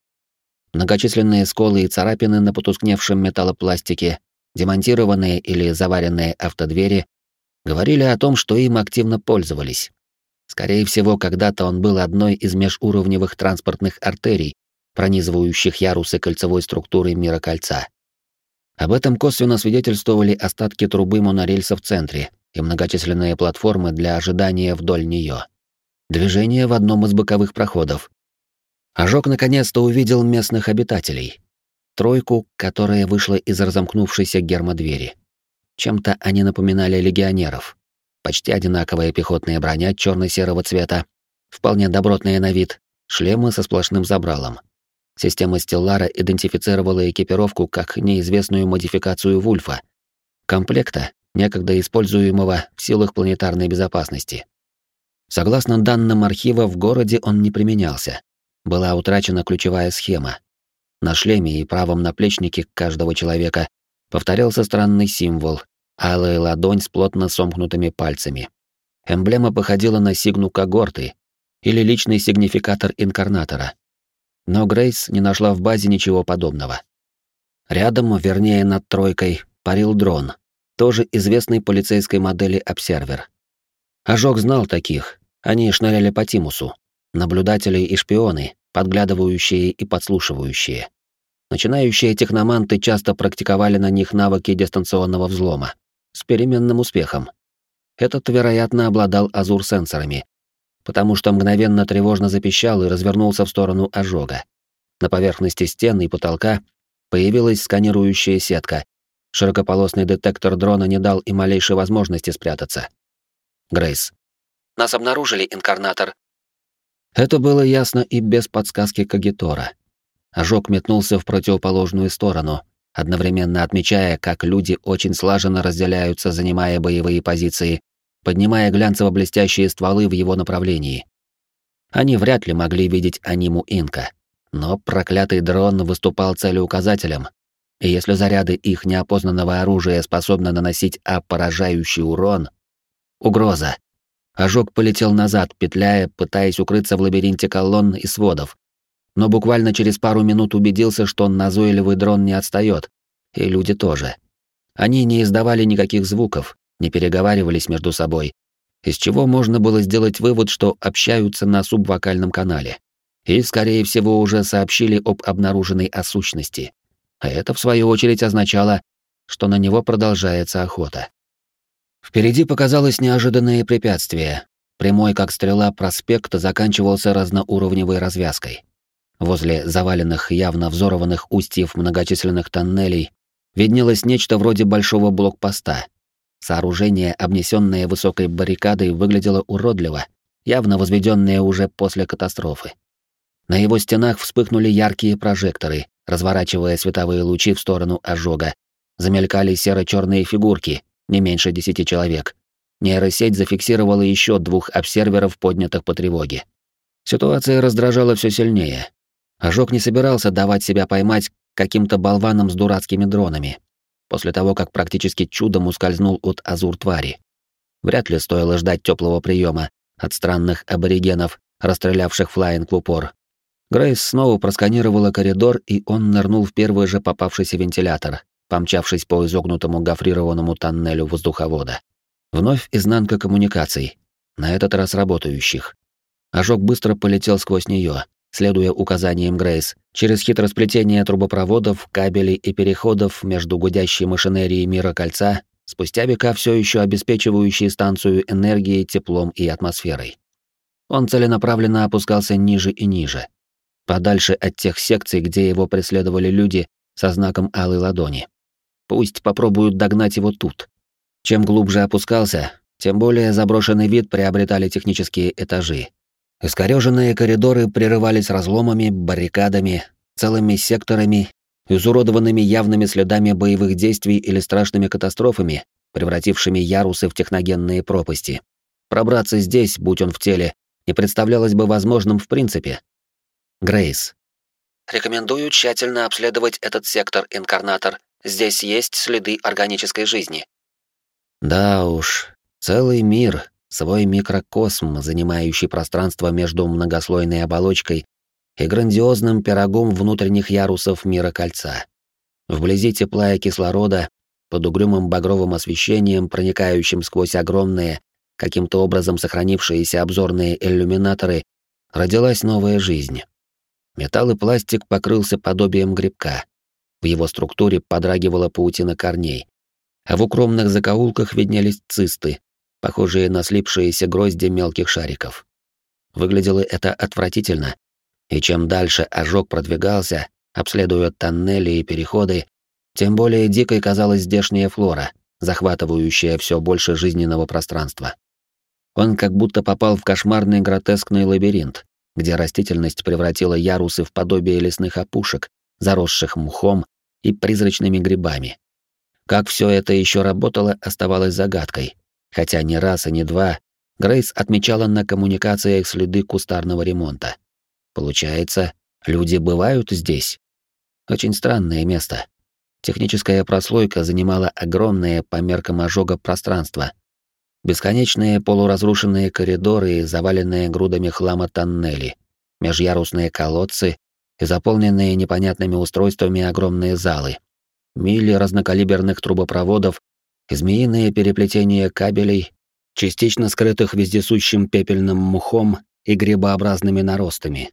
Многочисленные сколы и царапины на потускневшем металлопластике, демонтированные или заваренные автодвери говорили о том, что им активно пользовались. Скорее всего, когда-то он был одной из межуровневых транспортных артерий, пронизывающих ярусы кольцевой структуры мира кольца. Об этом косвенно свидетельствовали остатки трубы монорельса в центре и многочисленные платформы для ожидания вдоль нее. Движение в одном из боковых проходов. Ожог наконец-то увидел местных обитателей. Тройку, которая вышла из разомкнувшейся гермодвери. Чем-то они напоминали легионеров. Почти одинаковая пехотная броня черно-серого цвета, вполне добротная на вид, шлемы со сплошным забралом. Система Стеллара идентифицировала экипировку как неизвестную модификацию Вульфа. Комплекта, некогда используемого в силах планетарной безопасности. Согласно данным архива, в городе он не применялся. Была утрачена ключевая схема. На шлеме и правом наплечнике каждого человека повторялся странный символ — алая ладонь с плотно сомкнутыми пальцами. Эмблема походила на сигну когорты или личный сигнификатор инкарнатора. Но Грейс не нашла в базе ничего подобного. Рядом, вернее над тройкой, парил дрон, тоже известный полицейской модели «Обсервер». Ожог знал таких, они шныряли по Тимусу. Наблюдатели и шпионы, подглядывающие и подслушивающие. Начинающие техноманты часто практиковали на них навыки дистанционного взлома. С переменным успехом. Этот, вероятно, обладал азур-сенсорами, потому что мгновенно тревожно запищал и развернулся в сторону ожога. На поверхности стен и потолка появилась сканирующая сетка. Широкополосный детектор дрона не дал и малейшей возможности спрятаться. Грейс. Нас обнаружили, инкарнатор. Это было ясно и без подсказки Кагитора. Ожог метнулся в противоположную сторону, одновременно отмечая, как люди очень слаженно разделяются, занимая боевые позиции, поднимая глянцево-блестящие стволы в его направлении. Они вряд ли могли видеть аниму Инка, но проклятый дрон выступал целеуказателем, и если заряды их неопознанного оружия способны наносить а-поражающий урон... Угроза. Ожог полетел назад, петляя, пытаясь укрыться в лабиринте колонн и сводов. Но буквально через пару минут убедился, что назойливый дрон не отстает, и люди тоже. Они не издавали никаких звуков, не переговаривались между собой, из чего можно было сделать вывод, что общаются на субвокальном канале. И, скорее всего, уже сообщили об обнаруженной осущности. А это, в свою очередь, означало, что на него продолжается охота. Впереди показалось неожиданное препятствие. Прямой, как стрела, проспект заканчивался разноуровневой развязкой. Возле заваленных, явно взорванных устьев многочисленных тоннелей виднелось нечто вроде большого блокпоста. Сооружение, обнесенное высокой баррикадой, выглядело уродливо, явно возведенное уже после катастрофы. На его стенах вспыхнули яркие прожекторы, разворачивая световые лучи в сторону ожога. Замелькали серо-черные фигурки, не меньше десяти человек. Нейросеть зафиксировала еще двух обсерверов, поднятых по тревоге. Ситуация раздражала все сильнее. Ожог не собирался давать себя поймать каким-то болваном с дурацкими дронами. После того, как практически чудом ускользнул от азур-твари. Вряд ли стоило ждать теплого приема от странных аборигенов, расстрелявших флайинг в упор. Грейс снова просканировала коридор, и он нырнул в первый же попавшийся вентилятор, помчавшись по изогнутому гофрированному тоннелю воздуховода. Вновь изнанка коммуникаций, на этот раз работающих. Ожог быстро полетел сквозь нее, следуя указаниям Грейс, через хитросплетение трубопроводов, кабелей и переходов между гудящей машинерией мира кольца, спустя века все еще обеспечивающие станцию энергией, теплом и атмосферой. Он целенаправленно опускался ниже и ниже, подальше от тех секций, где его преследовали люди со знаком алой ладони. Пусть попробуют догнать его тут. Чем глубже опускался, тем более заброшенный вид приобретали технические этажи. Искорёженные коридоры прерывались разломами, баррикадами, целыми секторами, изуродованными явными следами боевых действий или страшными катастрофами, превратившими ярусы в техногенные пропасти. Пробраться здесь, будь он в теле, не представлялось бы возможным в принципе. Грейс. Рекомендую тщательно обследовать этот сектор, инкарнатор, Здесь есть следы органической жизни. Да уж, целый мир, свой микрокосм, занимающий пространство между многослойной оболочкой и грандиозным пирогом внутренних ярусов мира кольца. Вблизи тепла и кислорода, под угрюмым багровым освещением, проникающим сквозь огромные, каким-то образом сохранившиеся обзорные иллюминаторы, родилась новая жизнь. Металл и пластик покрылся подобием грибка. В его структуре подрагивала паутина корней, а в укромных закоулках виднелись цисты, похожие на слипшиеся грозди мелких шариков. Выглядело это отвратительно, и чем дальше ожог продвигался, обследуя тоннели и переходы, тем более дикой казалась здешняя флора, захватывающая все больше жизненного пространства. Он как будто попал в кошмарный гротескный лабиринт, где растительность превратила ярусы в подобие лесных опушек, заросших мхом и призрачными грибами. Как все это еще работало, оставалось загадкой, хотя ни раз и ни два Грейс отмечала на коммуникациях следы кустарного ремонта. Получается, люди бывают здесь? Очень странное место. Техническая прослойка занимала огромное по меркам ожога пространство. Бесконечные полуразрушенные коридоры и заваленные грудами хлама тоннели, межярусные колодцы и заполненные непонятными устройствами огромные залы, мили разнокалиберных трубопроводов змеиные переплетения кабелей, частично скрытых вездесущим пепельным мухом и грибообразными наростами.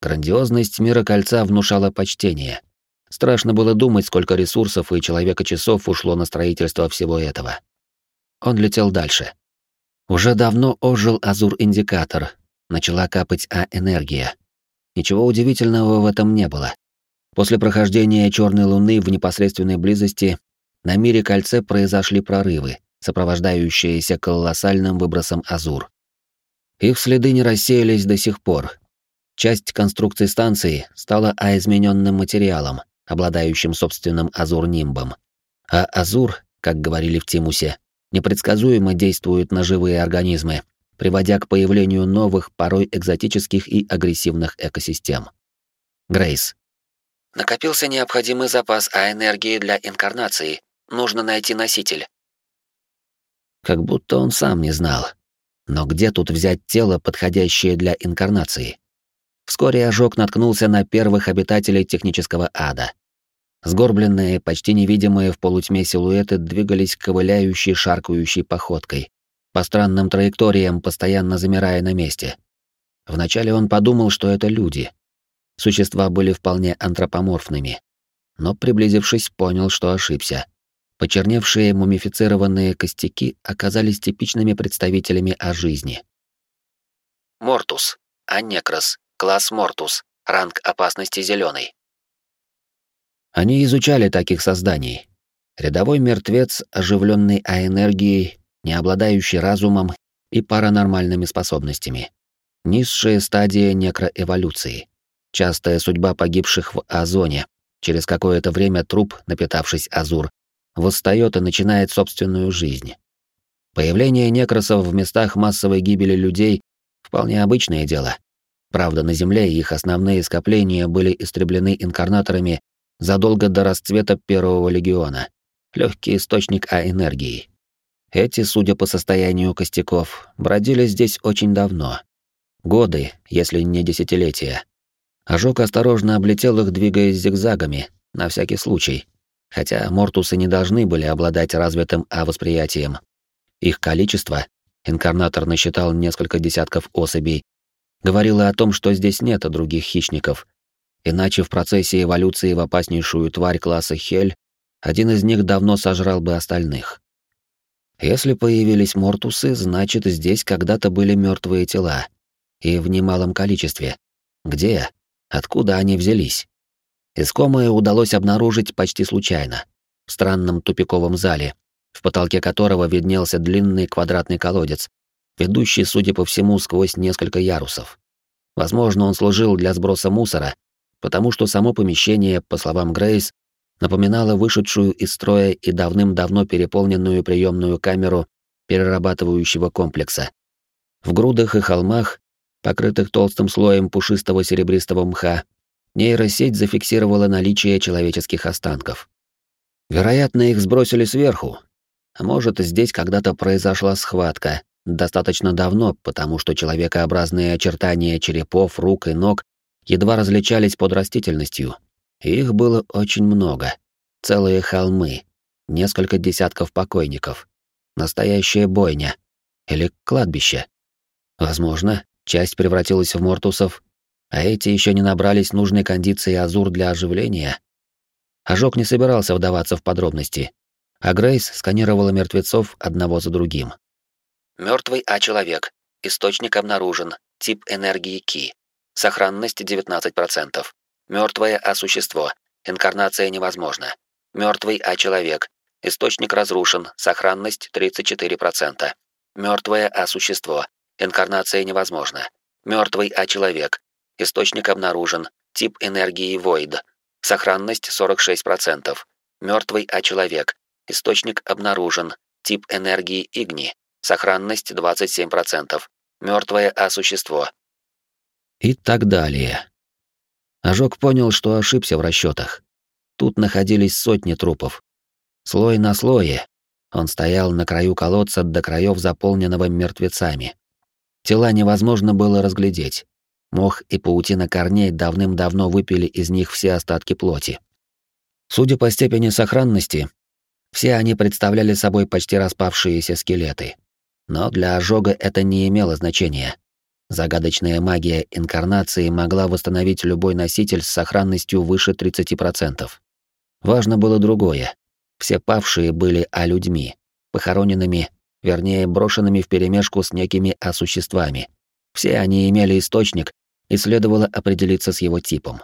Грандиозность мира кольца внушала почтение. Страшно было думать, сколько ресурсов и человека-часов ушло на строительство всего этого. Он летел дальше. Уже давно ожил азур-индикатор, начала капать А-энергия. Ничего удивительного в этом не было. После прохождения черной луны в непосредственной близости на мире кольце произошли прорывы, сопровождающиеся колоссальным выбросом азур. Их следы не рассеялись до сих пор. Часть конструкции станции стала аизмененным материалом, обладающим собственным азур-нимбом. А азур, как говорили в Тимусе, непредсказуемо действует на живые организмы, приводя к появлению новых, порой экзотических и агрессивных экосистем. Грейс. Накопился необходимый запас А-энергии для инкарнации. Нужно найти носитель. Как будто он сам не знал. Но где тут взять тело, подходящее для инкарнации? Вскоре ожог наткнулся на первых обитателей технического ада. Сгорбленные, почти невидимые в полутьме силуэты двигались ковыляющей, шаркающей походкой, по странным траекториям, постоянно замирая на месте. Вначале он подумал, что это люди. Существа были вполне антропоморфными. Но, приблизившись, понял, что ошибся. Почерневшие мумифицированные костяки оказались типичными представителями о жизни. Мортус. Аннекрос. Класс Мортус. Ранг опасности зеленый. Они изучали таких созданий. Рядовой мертвец, оживленный А-энергией, не обладающий разумом и паранормальными способностями. Низшая стадия некроэволюции. Частая судьба погибших в озоне. Через какое-то время труп, напитавшись азур, восстает и начинает собственную жизнь. Появление некросов в местах массовой гибели людей — вполне обычное дело. Правда, на Земле их основные скопления были истреблены инкарнаторами задолго до расцвета Первого Легиона. Легкий источник А-энергии. Эти, судя по состоянию костяков, бродили здесь очень давно. Годы, если не десятилетия. Ожог осторожно облетел их, двигаясь зигзагами, на всякий случай. Хотя мортусы не должны были обладать развитым А-восприятием. Их количество, инкарнатор насчитал несколько десятков особей, говорило о том, что здесь нет других хищников. Иначе в процессе эволюции в опаснейшую тварь класса Хель один из них давно сожрал бы остальных. Если появились мортусы, значит, здесь когда-то были мертвые тела. И в немалом количестве. Где? Откуда они взялись? Искомое удалось обнаружить почти случайно. В странном тупиковом зале, в потолке которого виднелся длинный квадратный колодец, ведущий, судя по всему, сквозь несколько ярусов. Возможно, он служил для сброса мусора, потому что само помещение, по словам Грейс, напоминала вышедшую из строя и давным-давно переполненную приемную камеру перерабатывающего комплекса. В грудах и холмах, покрытых толстым слоем пушистого серебристого мха, нейросеть зафиксировала наличие человеческих останков. Вероятно, их сбросили сверху. А может, здесь когда-то произошла схватка, достаточно давно, потому что человекообразные очертания черепов, рук и ног едва различались под растительностью, их было очень много. Целые холмы, несколько десятков покойников. Настоящая бойня. Или кладбище. Возможно, часть превратилась в мортусов, а эти еще не набрались нужной кондиции азур для оживления. Ожог не собирался вдаваться в подробности, а Грейс сканировала мертвецов одного за другим. Мертвый А-человек. Источник обнаружен. Тип энергии Ки. Сохранность 19%. Мертвое А-существо. Инкарнация невозможна. Мертвый А-человек. Источник разрушен. Сохранность 34%. Мертвое А-существо. Инкарнация невозможна. Мертвый А-человек. Источник обнаружен. Тип энергии Void. Сохранность 46%. Мертвый А-человек. Источник обнаружен. Тип энергии Игни. Сохранность 27%. Мертвое А-существо. И так далее. Ожог понял, что ошибся в расчетах. Тут находились сотни трупов. Слой на слое. Он стоял на краю колодца до краев, заполненного мертвецами. Тела невозможно было разглядеть. Мох и паутина корней давным-давно выпили из них все остатки плоти. Судя по степени сохранности, все они представляли собой почти распавшиеся скелеты. Но для ожога это не имело значения. Загадочная магия инкарнации могла восстановить любой носитель с сохранностью выше 30%. Важно было другое. Все павшие были а-людьми, похороненными, вернее, брошенными вперемешку с некими осуществами. Все они имели источник, и следовало определиться с его типом.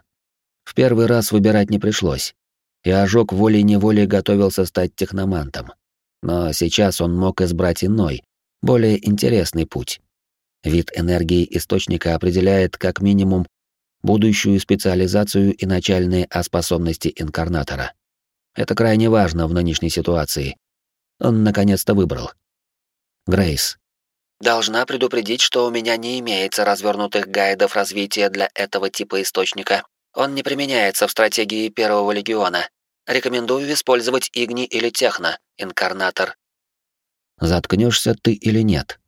В первый раз выбирать не пришлось, и ожог волей-неволей готовился стать техномантом. Но сейчас он мог избрать иной, более интересный путь. Вид энергии источника определяет как минимум будущую специализацию и начальные способности инкарнатора. Это крайне важно в нынешней ситуации. Он наконец-то выбрал. Грейс. Должна предупредить, что у меня не имеется развернутых гайдов развития для этого типа источника. Он не применяется в стратегии Первого легиона. Рекомендую использовать Игни или Техно, инкарнатор. Заткнешься ты или нет?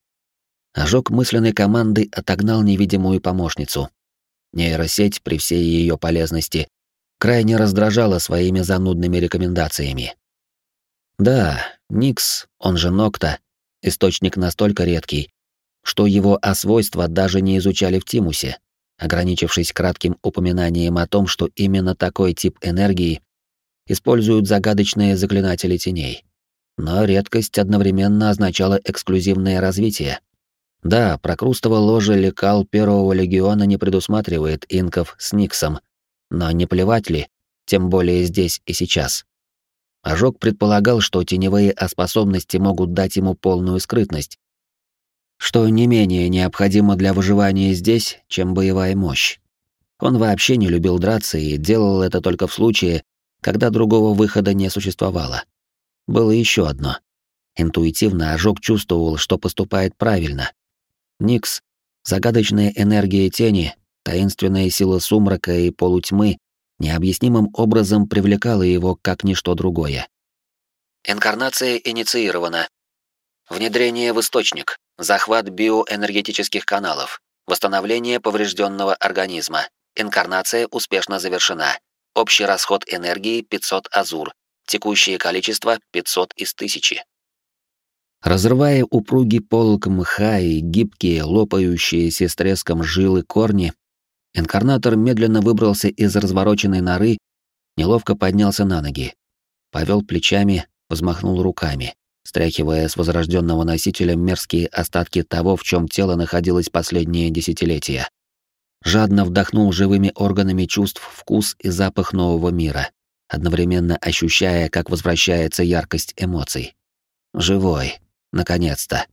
Ожог мысленной команды отогнал невидимую помощницу. Нейросеть при всей ее полезности крайне раздражала своими занудными рекомендациями. Да, Никс, он же Нокта, источник настолько редкий, что его освойства даже не изучали в Тимусе, ограничившись кратким упоминанием о том, что именно такой тип энергии используют загадочные заклинатели теней. Но редкость одновременно означала эксклюзивное развитие. Да, прокрустово ложе лекал Первого легиона не предусматривает инков с Никсом, но не плевать ли, тем более здесь и сейчас. Ожог предполагал, что теневые способности могут дать ему полную скрытность, что не менее необходимо для выживания здесь, чем боевая мощь. Он вообще не любил драться и делал это только в случае, когда другого выхода не существовало. Было еще одно. Интуитивно ожог чувствовал, что поступает правильно. Никс, загадочная энергия тени, таинственная сила сумрака и полутьмы необъяснимым образом привлекала его как ничто другое. Инкарнация инициирована. Внедрение в источник. Захват биоэнергетических каналов. Восстановление поврежденного организма. Инкарнация успешно завершена. Общий расход энергии 500 азур. Текущее количество 500 из 1000. Разрывая упругий полк мха и гибкие, лопающиеся с треском жилы корни, инкарнатор медленно выбрался из развороченной норы, неловко поднялся на ноги, повел плечами, взмахнул руками, стряхивая с возрожденного носителя мерзкие остатки того, в чем тело находилось последние десятилетия. Жадно вдохнул живыми органами чувств вкус и запах нового мира, одновременно ощущая, как возвращается яркость эмоций. Живой, наконец-то.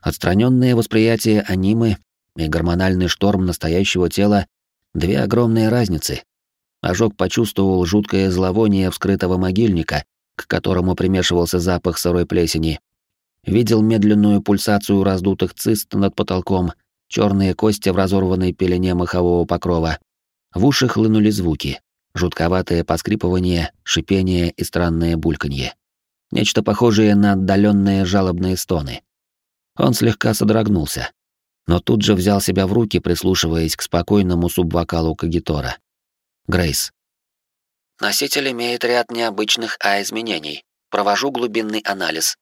Отстраненное восприятие анимы и гормональный шторм настоящего тела — две огромные разницы. Ожог почувствовал жуткое зловоние вскрытого могильника, к которому примешивался запах сырой плесени. Видел медленную пульсацию раздутых цист над потолком, черные кости в разорванной пелене махового покрова. В уши хлынули звуки, жутковатое поскрипывание, шипение и странное бульканье. Нечто похожее на отдаленные жалобные стоны. Он слегка содрогнулся, но тут же взял себя в руки, прислушиваясь к спокойному субвокалу Кагитора. Грейс. Носитель имеет ряд необычных А-изменений. Провожу глубинный анализ.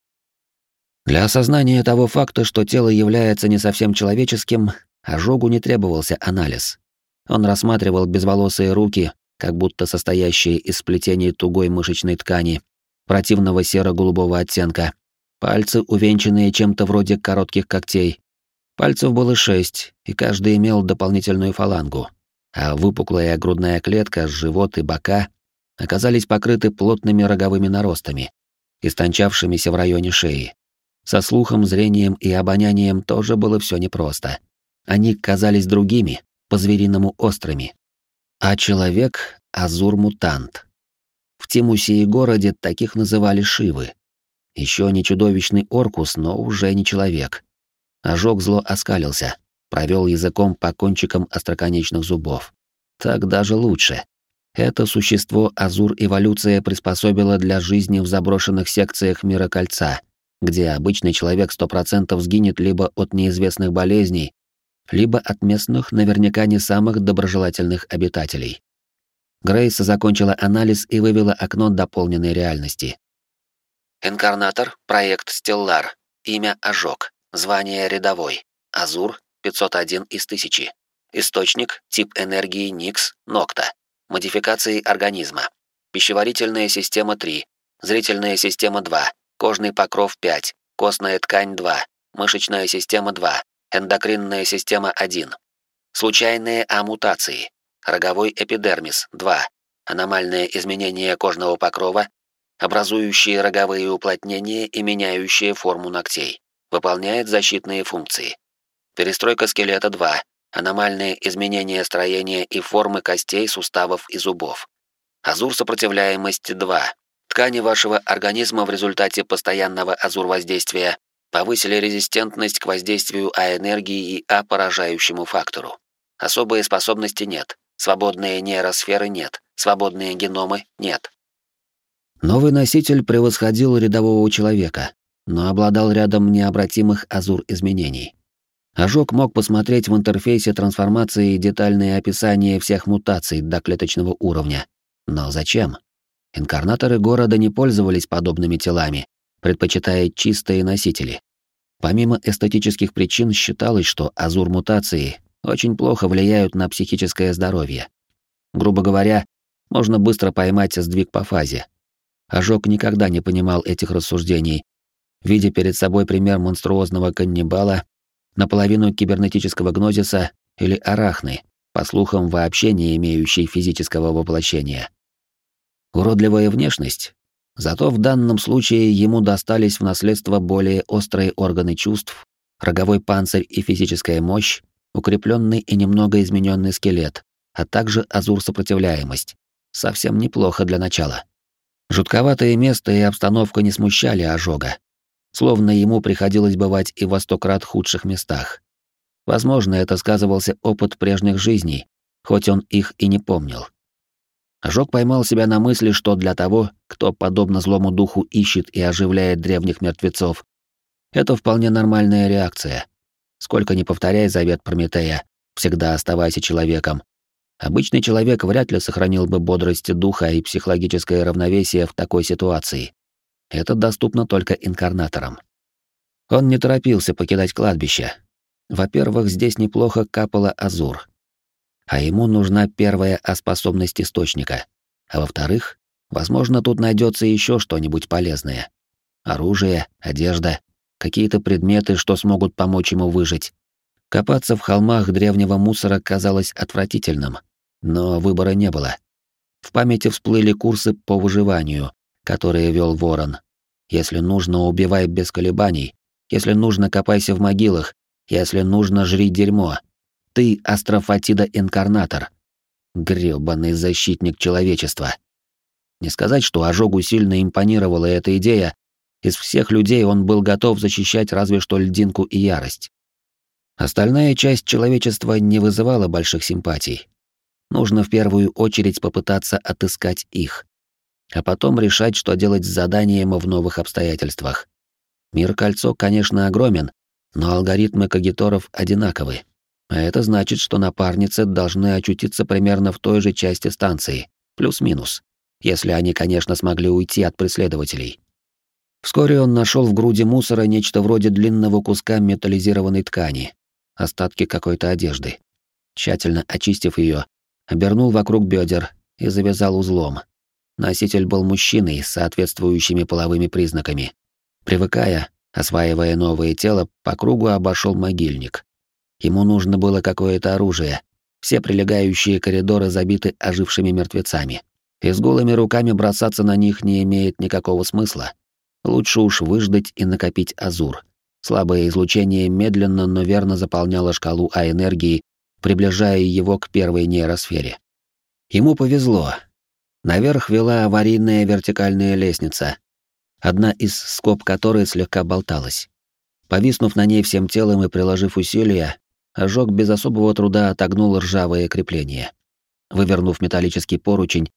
Для осознания того факта, что тело является не совсем человеческим, ожогу не требовался анализ. Он рассматривал безволосые руки, как будто состоящие из сплетений тугой мышечной ткани, противного серо-голубого оттенка, пальцы, увенчанные чем-то вроде коротких когтей. Пальцев было шесть, и каждый имел дополнительную фалангу, а выпуклая грудная клетка, живот и бока оказались покрыты плотными роговыми наростами, истончавшимися в районе шеи. Со слухом, зрением и обонянием тоже было все непросто. Они казались другими, по-звериному острыми, а человек — азур-мутант. В Тимусе и городе таких называли Шивы. Еще не чудовищный Оркус, но уже не человек. Ожог зло оскалился, провел языком по кончикам остроконечных зубов. Так даже лучше. Это существо Азур-эволюция приспособила для жизни в заброшенных секциях мира кольца, где обычный человек сто процентов сгинет либо от неизвестных болезней, либо от местных, наверняка не самых доброжелательных обитателей. Грейс закончила анализ и вывела окно дополненной реальности. Инкарнатор, проект Стеллар, имя Ожог, звание рядовой, Азур, 501 из 1000. Источник, тип энергии Никс, Нокта. Модификации организма. Пищеварительная система 3, зрительная система 2, кожный покров 5, костная ткань 2, мышечная система 2, эндокринная система 1. Случайные амутации. Роговой эпидермис 2, аномальные изменения кожного покрова, образующие роговые уплотнения и меняющие форму ногтей. Выполняет защитные функции. Перестройка скелета 2, аномальные изменения строения и формы костей, суставов и зубов. Азур сопротивляемость 2. Ткани вашего организма в результате постоянного азур воздействия повысили резистентность к воздействию А энергии и А поражающему фактору. Особые способности нет, свободные нейросферы нет, свободные геномы нет. Новый носитель превосходил рядового человека, но обладал рядом необратимых азур изменений. Ожог мог посмотреть в интерфейсе трансформации детальные описания всех мутаций до клеточного уровня. Но зачем? Инкарнаторы города не пользовались подобными телами, предпочитая чистые носители. Помимо эстетических причин считалось, что азур-мутации очень плохо влияют на психическое здоровье. Грубо говоря, можно быстро поймать сдвиг по фазе. Ожог никогда не понимал этих рассуждений. Видя перед собой пример монструозного каннибала, наполовину кибернетического гнозиса или арахны, по слухам вообще не имеющей физического воплощения. Уродливая внешность. Зато в данном случае ему достались в наследство более острые органы чувств, роговой панцирь и физическая мощь, укрепленный и немного измененный скелет, а также азур-сопротивляемость. Совсем неплохо для начала. Жутковатое место и обстановка не смущали ожога словно ему приходилось бывать и во сто крат худших местах. Возможно, это сказывался опыт прежних жизней, хоть он их и не помнил. Ожог поймал себя на мысли, что для того, кто подобно злому духу ищет и оживляет древних мертвецов, это вполне нормальная реакция. Сколько ни повторяй завет Прометея, всегда оставайся человеком. Обычный человек вряд ли сохранил бы бодрость духа и психологическое равновесие в такой ситуации. Это доступно только инкарнаторам. Он не торопился покидать кладбище. Во-первых, здесь неплохо капало азур. А ему нужна первая о способности источника. А во-вторых, возможно, тут найдется еще что-нибудь полезное. Оружие, одежда, какие-то предметы, что смогут помочь ему выжить. Копаться в холмах древнего мусора казалось отвратительным, но выбора не было. В памяти всплыли курсы по выживанию, которые вел Ворон. Если нужно, убивай без колебаний. Если нужно, копайся в могилах. Если нужно, жри дерьмо. Ты астрофатида-инкарнатор. Грёбаный защитник человечества. Не сказать, что ожогу сильно импонировала эта идея. Из всех людей он был готов защищать разве что льдинку и ярость. Остальная часть человечества не вызывала больших симпатий. Нужно в первую очередь попытаться отыскать их а потом решать, что делать с заданием в новых обстоятельствах. Мир кольцо, конечно, огромен, но алгоритмы кагиторов одинаковы. А это значит, что напарницы должны очутиться примерно в той же части станции, плюс-минус, если они, конечно, смогли уйти от преследователей. Вскоре он нашел в груди мусора нечто вроде длинного куска металлизированной ткани, остатки какой-то одежды. Тщательно очистив ее, обернул вокруг бедер и завязал узлом, Носитель был мужчиной с соответствующими половыми признаками. Привыкая, осваивая новое тело, по кругу обошел могильник. Ему нужно было какое-то оружие. Все прилегающие коридоры забиты ожившими мертвецами. И с голыми руками бросаться на них не имеет никакого смысла. Лучше уж выждать и накопить азур. Слабое излучение медленно, но верно заполняло шкалу А-энергии, приближая его к первой нейросфере. Ему повезло, Наверх вела аварийная вертикальная лестница, одна из скоб которой слегка болталась. Повиснув на ней всем телом и приложив усилия, ожог без особого труда отогнул ржавое крепление. Вывернув металлический поручень,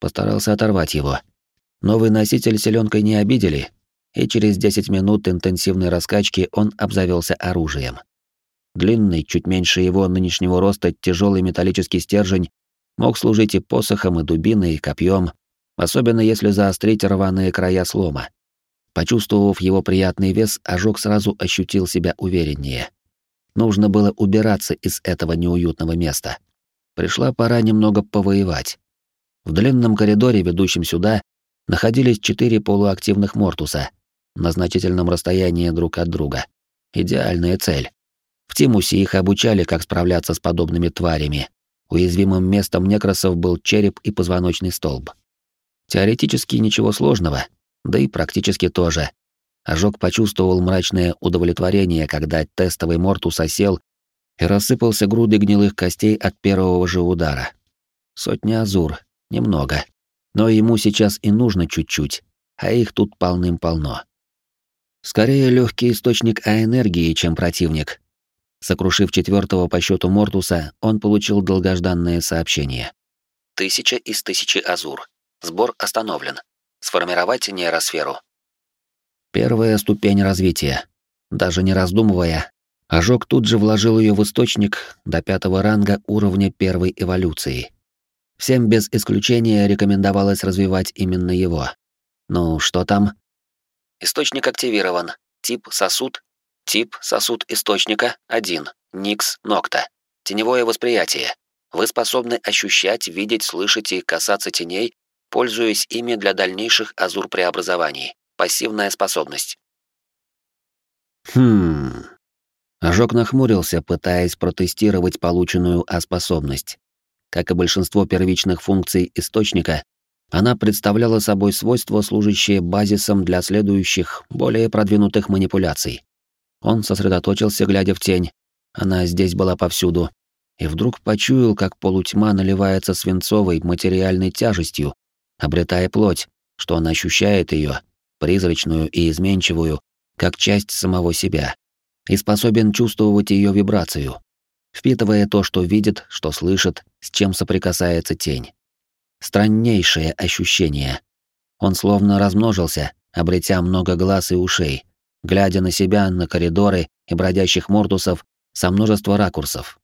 постарался оторвать его. Новый носитель селенкой не обидели, и через 10 минут интенсивной раскачки он обзавелся оружием. Длинный, чуть меньше его нынешнего роста, тяжелый металлический стержень мог служить и посохом, и дубиной, и копьем, особенно если заострить рваные края слома. Почувствовав его приятный вес, ожог сразу ощутил себя увереннее. Нужно было убираться из этого неуютного места. Пришла пора немного повоевать. В длинном коридоре, ведущем сюда, находились четыре полуактивных Мортуса на значительном расстоянии друг от друга. Идеальная цель. В Тимусе их обучали, как справляться с подобными тварями. Уязвимым местом некросов был череп и позвоночный столб. Теоретически ничего сложного, да и практически тоже. Ожог почувствовал мрачное удовлетворение, когда тестовый Мортус осел и рассыпался грудой гнилых костей от первого же удара. Сотня азур, немного. Но ему сейчас и нужно чуть-чуть, а их тут полным-полно. Скорее легкий источник А-энергии, чем противник. Сокрушив четвертого по счету Мортуса, он получил долгожданное сообщение. Тысяча из тысячи азур. Сбор остановлен. Сформировать нейросферу. Первая ступень развития. Даже не раздумывая, Ожог тут же вложил ее в источник до пятого ранга уровня первой эволюции. Всем без исключения рекомендовалось развивать именно его. Ну, что там? Источник активирован. Тип сосуд. Тип сосуд источника 1. Никс Нокта. Теневое восприятие. Вы способны ощущать, видеть, слышать и касаться теней, пользуясь ими для дальнейших азур преобразований. Пассивная способность. Хм. Ожог нахмурился, пытаясь протестировать полученную А-способность. Как и большинство первичных функций источника, она представляла собой свойство, служащее базисом для следующих, более продвинутых манипуляций. Он сосредоточился, глядя в тень. Она здесь была повсюду. И вдруг почуял, как полутьма наливается свинцовой материальной тяжестью, обретая плоть, что он ощущает ее, призрачную и изменчивую, как часть самого себя, и способен чувствовать ее вибрацию, впитывая то, что видит, что слышит, с чем соприкасается тень. Страннейшее ощущение. Он словно размножился, обретя много глаз и ушей, глядя на себя, на коридоры и бродящих мордусов со множества ракурсов.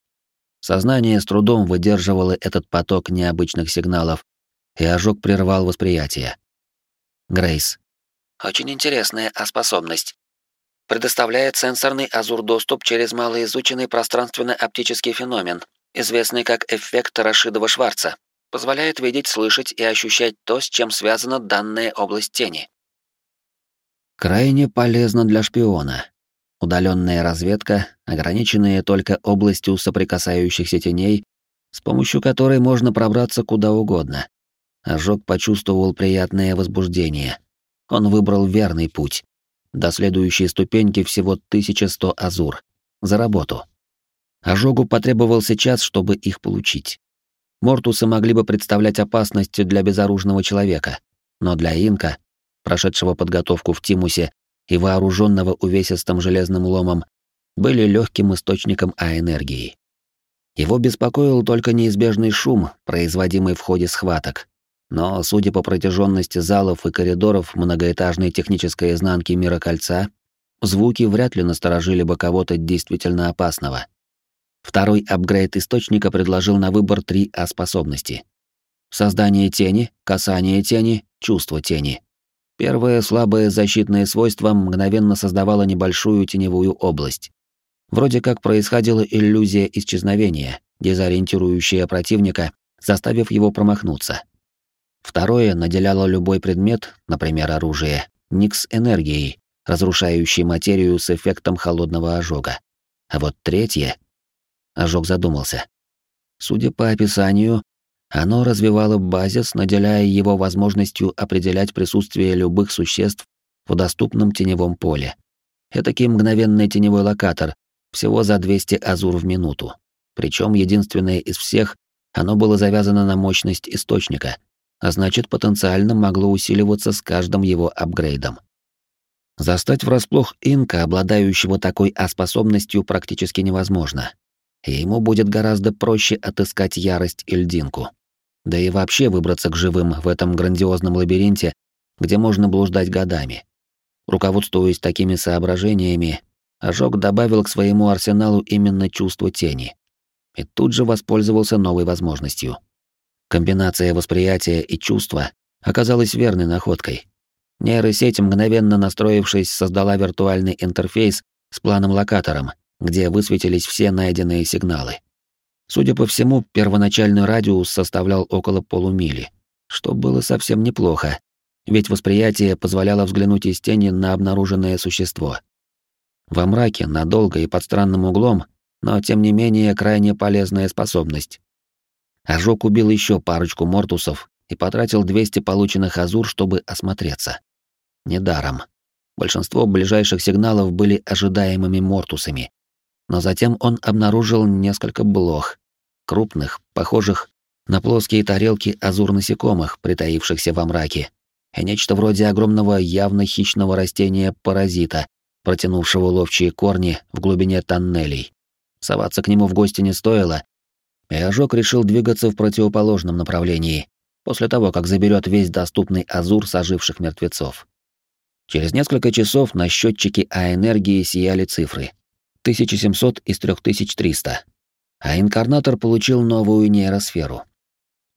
Сознание с трудом выдерживало этот поток необычных сигналов, и ожог прервал восприятие. Грейс. Очень интересная способность. Предоставляет сенсорный азур-доступ через малоизученный пространственно-оптический феномен, известный как эффект Рашидова-Шварца. Позволяет видеть, слышать и ощущать то, с чем связана данная область тени. Крайне полезно для шпиона. Удаленная разведка, ограниченная только областью соприкасающихся теней, с помощью которой можно пробраться куда угодно. Ожог почувствовал приятное возбуждение. Он выбрал верный путь. До следующей ступеньки всего 1100 азур. За работу. Ожогу потребовался час, чтобы их получить. Мортусы могли бы представлять опасность для безоружного человека, но для инка, прошедшего подготовку в Тимусе и вооруженного увесистым железным ломом, были легким источником А-энергии. Его беспокоил только неизбежный шум, производимый в ходе схваток, но, судя по протяженности залов и коридоров многоэтажной технической изнанки мира кольца, звуки вряд ли насторожили бы кого-то действительно опасного. Второй апгрейд источника предложил на выбор три А-способности. Создание тени, касание тени, чувство тени. Первое слабое защитное свойство мгновенно создавало небольшую теневую область. Вроде как происходила иллюзия исчезновения, дезориентирующая противника, заставив его промахнуться. Второе наделяло любой предмет, например, оружие, никс энергией, разрушающей материю с эффектом холодного ожога. А вот третье... Ожог задумался. Судя по описанию, оно развивало базис, наделяя его возможностью определять присутствие любых существ в доступном теневом поле. Этакий мгновенный теневой локатор, всего за 200 азур в минуту. Причем единственное из всех, оно было завязано на мощность источника, а значит, потенциально могло усиливаться с каждым его апгрейдом. Застать врасплох инка, обладающего такой А-способностью, практически невозможно. И ему будет гораздо проще отыскать ярость и льдинку. Да и вообще выбраться к живым в этом грандиозном лабиринте, где можно блуждать годами. Руководствуясь такими соображениями, Ожог добавил к своему арсеналу именно чувство тени. И тут же воспользовался новой возможностью. Комбинация восприятия и чувства оказалась верной находкой. Нейросеть, мгновенно настроившись, создала виртуальный интерфейс с планом-локатором, где высветились все найденные сигналы. Судя по всему, первоначальный радиус составлял около полумили, что было совсем неплохо, ведь восприятие позволяло взглянуть из тени на обнаруженное существо. Во мраке, надолго и под странным углом, но тем не менее крайне полезная способность. Ожог убил еще парочку мортусов и потратил 200 полученных азур, чтобы осмотреться. Недаром. Большинство ближайших сигналов были ожидаемыми мортусами. Но затем он обнаружил несколько блох, крупных, похожих на плоские тарелки азур-насекомых, притаившихся во мраке, и нечто вроде огромного явно хищного растения-паразита, протянувшего ловчие корни в глубине тоннелей. Соваться к нему в гости не стоило, и ожог решил двигаться в противоположном направлении, после того, как заберет весь доступный азур соживших мертвецов. Через несколько часов на счетчике А-энергии сияли цифры. 1700 из 3300. А инкарнатор получил новую нейросферу.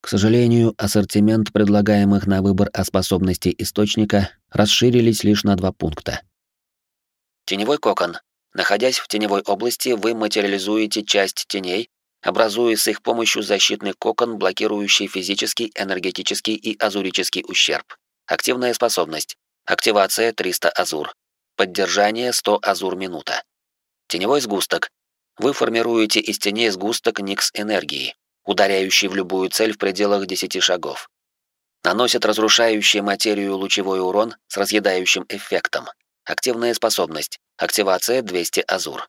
К сожалению, ассортимент предлагаемых на выбор о способности источника расширились лишь на два пункта. Теневой кокон. Находясь в теневой области, вы материализуете часть теней, образуя с их помощью защитный кокон, блокирующий физический, энергетический и азурический ущерб. Активная способность. Активация 300 азур. Поддержание 100 азур минута. Теневой сгусток. Вы формируете из теней сгусток Никс энергии ударяющий в любую цель в пределах 10 шагов. Наносит разрушающий материю лучевой урон с разъедающим эффектом. Активная способность. Активация 200 азур.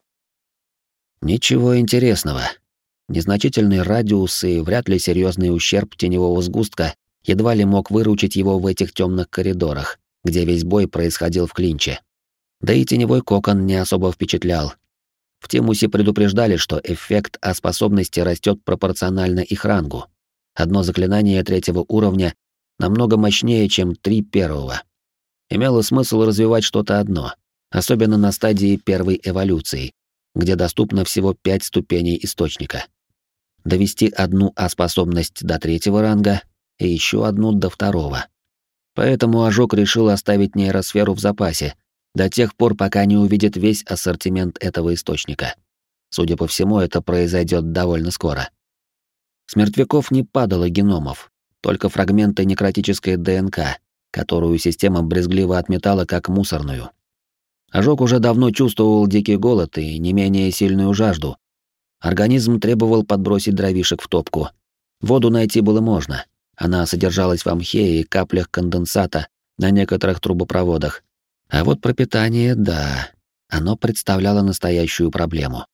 Ничего интересного. Незначительный радиус и вряд ли серьезный ущерб теневого сгустка едва ли мог выручить его в этих темных коридорах, где весь бой происходил в клинче. Да и теневой кокон не особо впечатлял, в Тимусе предупреждали, что эффект о способности растет пропорционально их рангу. Одно заклинание третьего уровня намного мощнее, чем три первого. Имело смысл развивать что-то одно, особенно на стадии первой эволюции, где доступно всего пять ступеней источника. Довести одну А-способность до третьего ранга и еще одну до второго. Поэтому Ожог решил оставить нейросферу в запасе, до тех пор, пока не увидит весь ассортимент этого источника. Судя по всему, это произойдет довольно скоро. С мертвяков не падало геномов, только фрагменты некротической ДНК, которую система брезгливо отметала как мусорную. Ожог уже давно чувствовал дикий голод и не менее сильную жажду. Организм требовал подбросить дровишек в топку. Воду найти было можно. Она содержалась в мхе и каплях конденсата на некоторых трубопроводах, а вот пропитание, да, оно представляло настоящую проблему.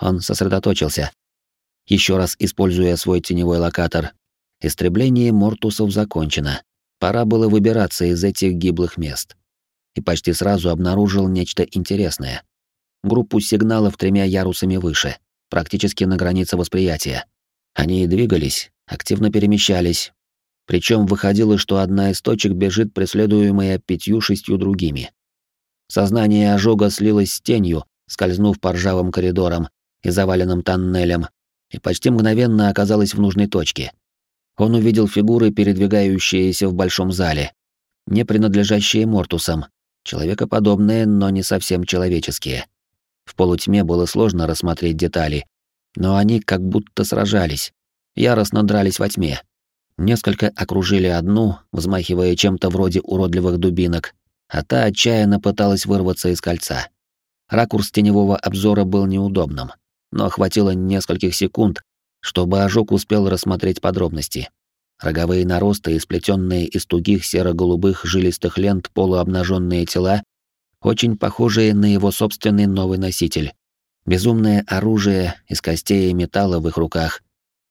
Он сосредоточился. Еще раз используя свой теневой локатор, истребление мортусов закончено. Пора было выбираться из этих гиблых мест. И почти сразу обнаружил нечто интересное. Группу сигналов тремя ярусами выше, практически на границе восприятия. Они двигались, активно перемещались, причем выходило, что одна из точек бежит преследуемая пятью-шестью другими. Сознание ожога слилось с тенью, скользнув по ржавым коридорам и заваленным тоннелям, и почти мгновенно оказалось в нужной точке. Он увидел фигуры, передвигающиеся в большом зале, не принадлежащие Мортусам, человекоподобные, но не совсем человеческие. В полутьме было сложно рассмотреть детали, но они как будто сражались, яростно дрались во тьме. Несколько окружили одну, взмахивая чем-то вроде уродливых дубинок, а та отчаянно пыталась вырваться из кольца. Ракурс теневого обзора был неудобным, но хватило нескольких секунд, чтобы ожог успел рассмотреть подробности. Роговые наросты, сплетенные из тугих серо-голубых жилистых лент полуобнаженные тела, очень похожие на его собственный новый носитель. Безумное оружие из костей и металла в их руках.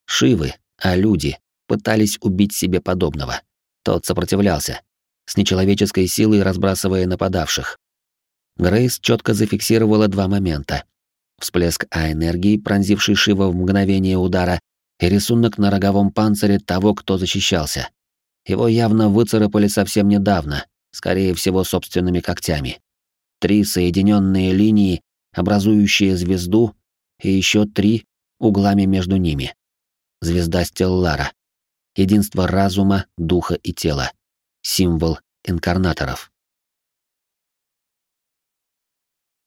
Шивы, а люди, пытались убить себе подобного. Тот сопротивлялся, с нечеловеческой силой разбрасывая нападавших. Грейс четко зафиксировала два момента. Всплеск А-энергии, пронзивший Шива в мгновение удара, и рисунок на роговом панцире того, кто защищался. Его явно выцарапали совсем недавно, скорее всего, собственными когтями. Три соединенные линии, образующие звезду, и еще три углами между ними. Звезда Стеллара. Единство разума, духа и тела. Символ инкарнаторов.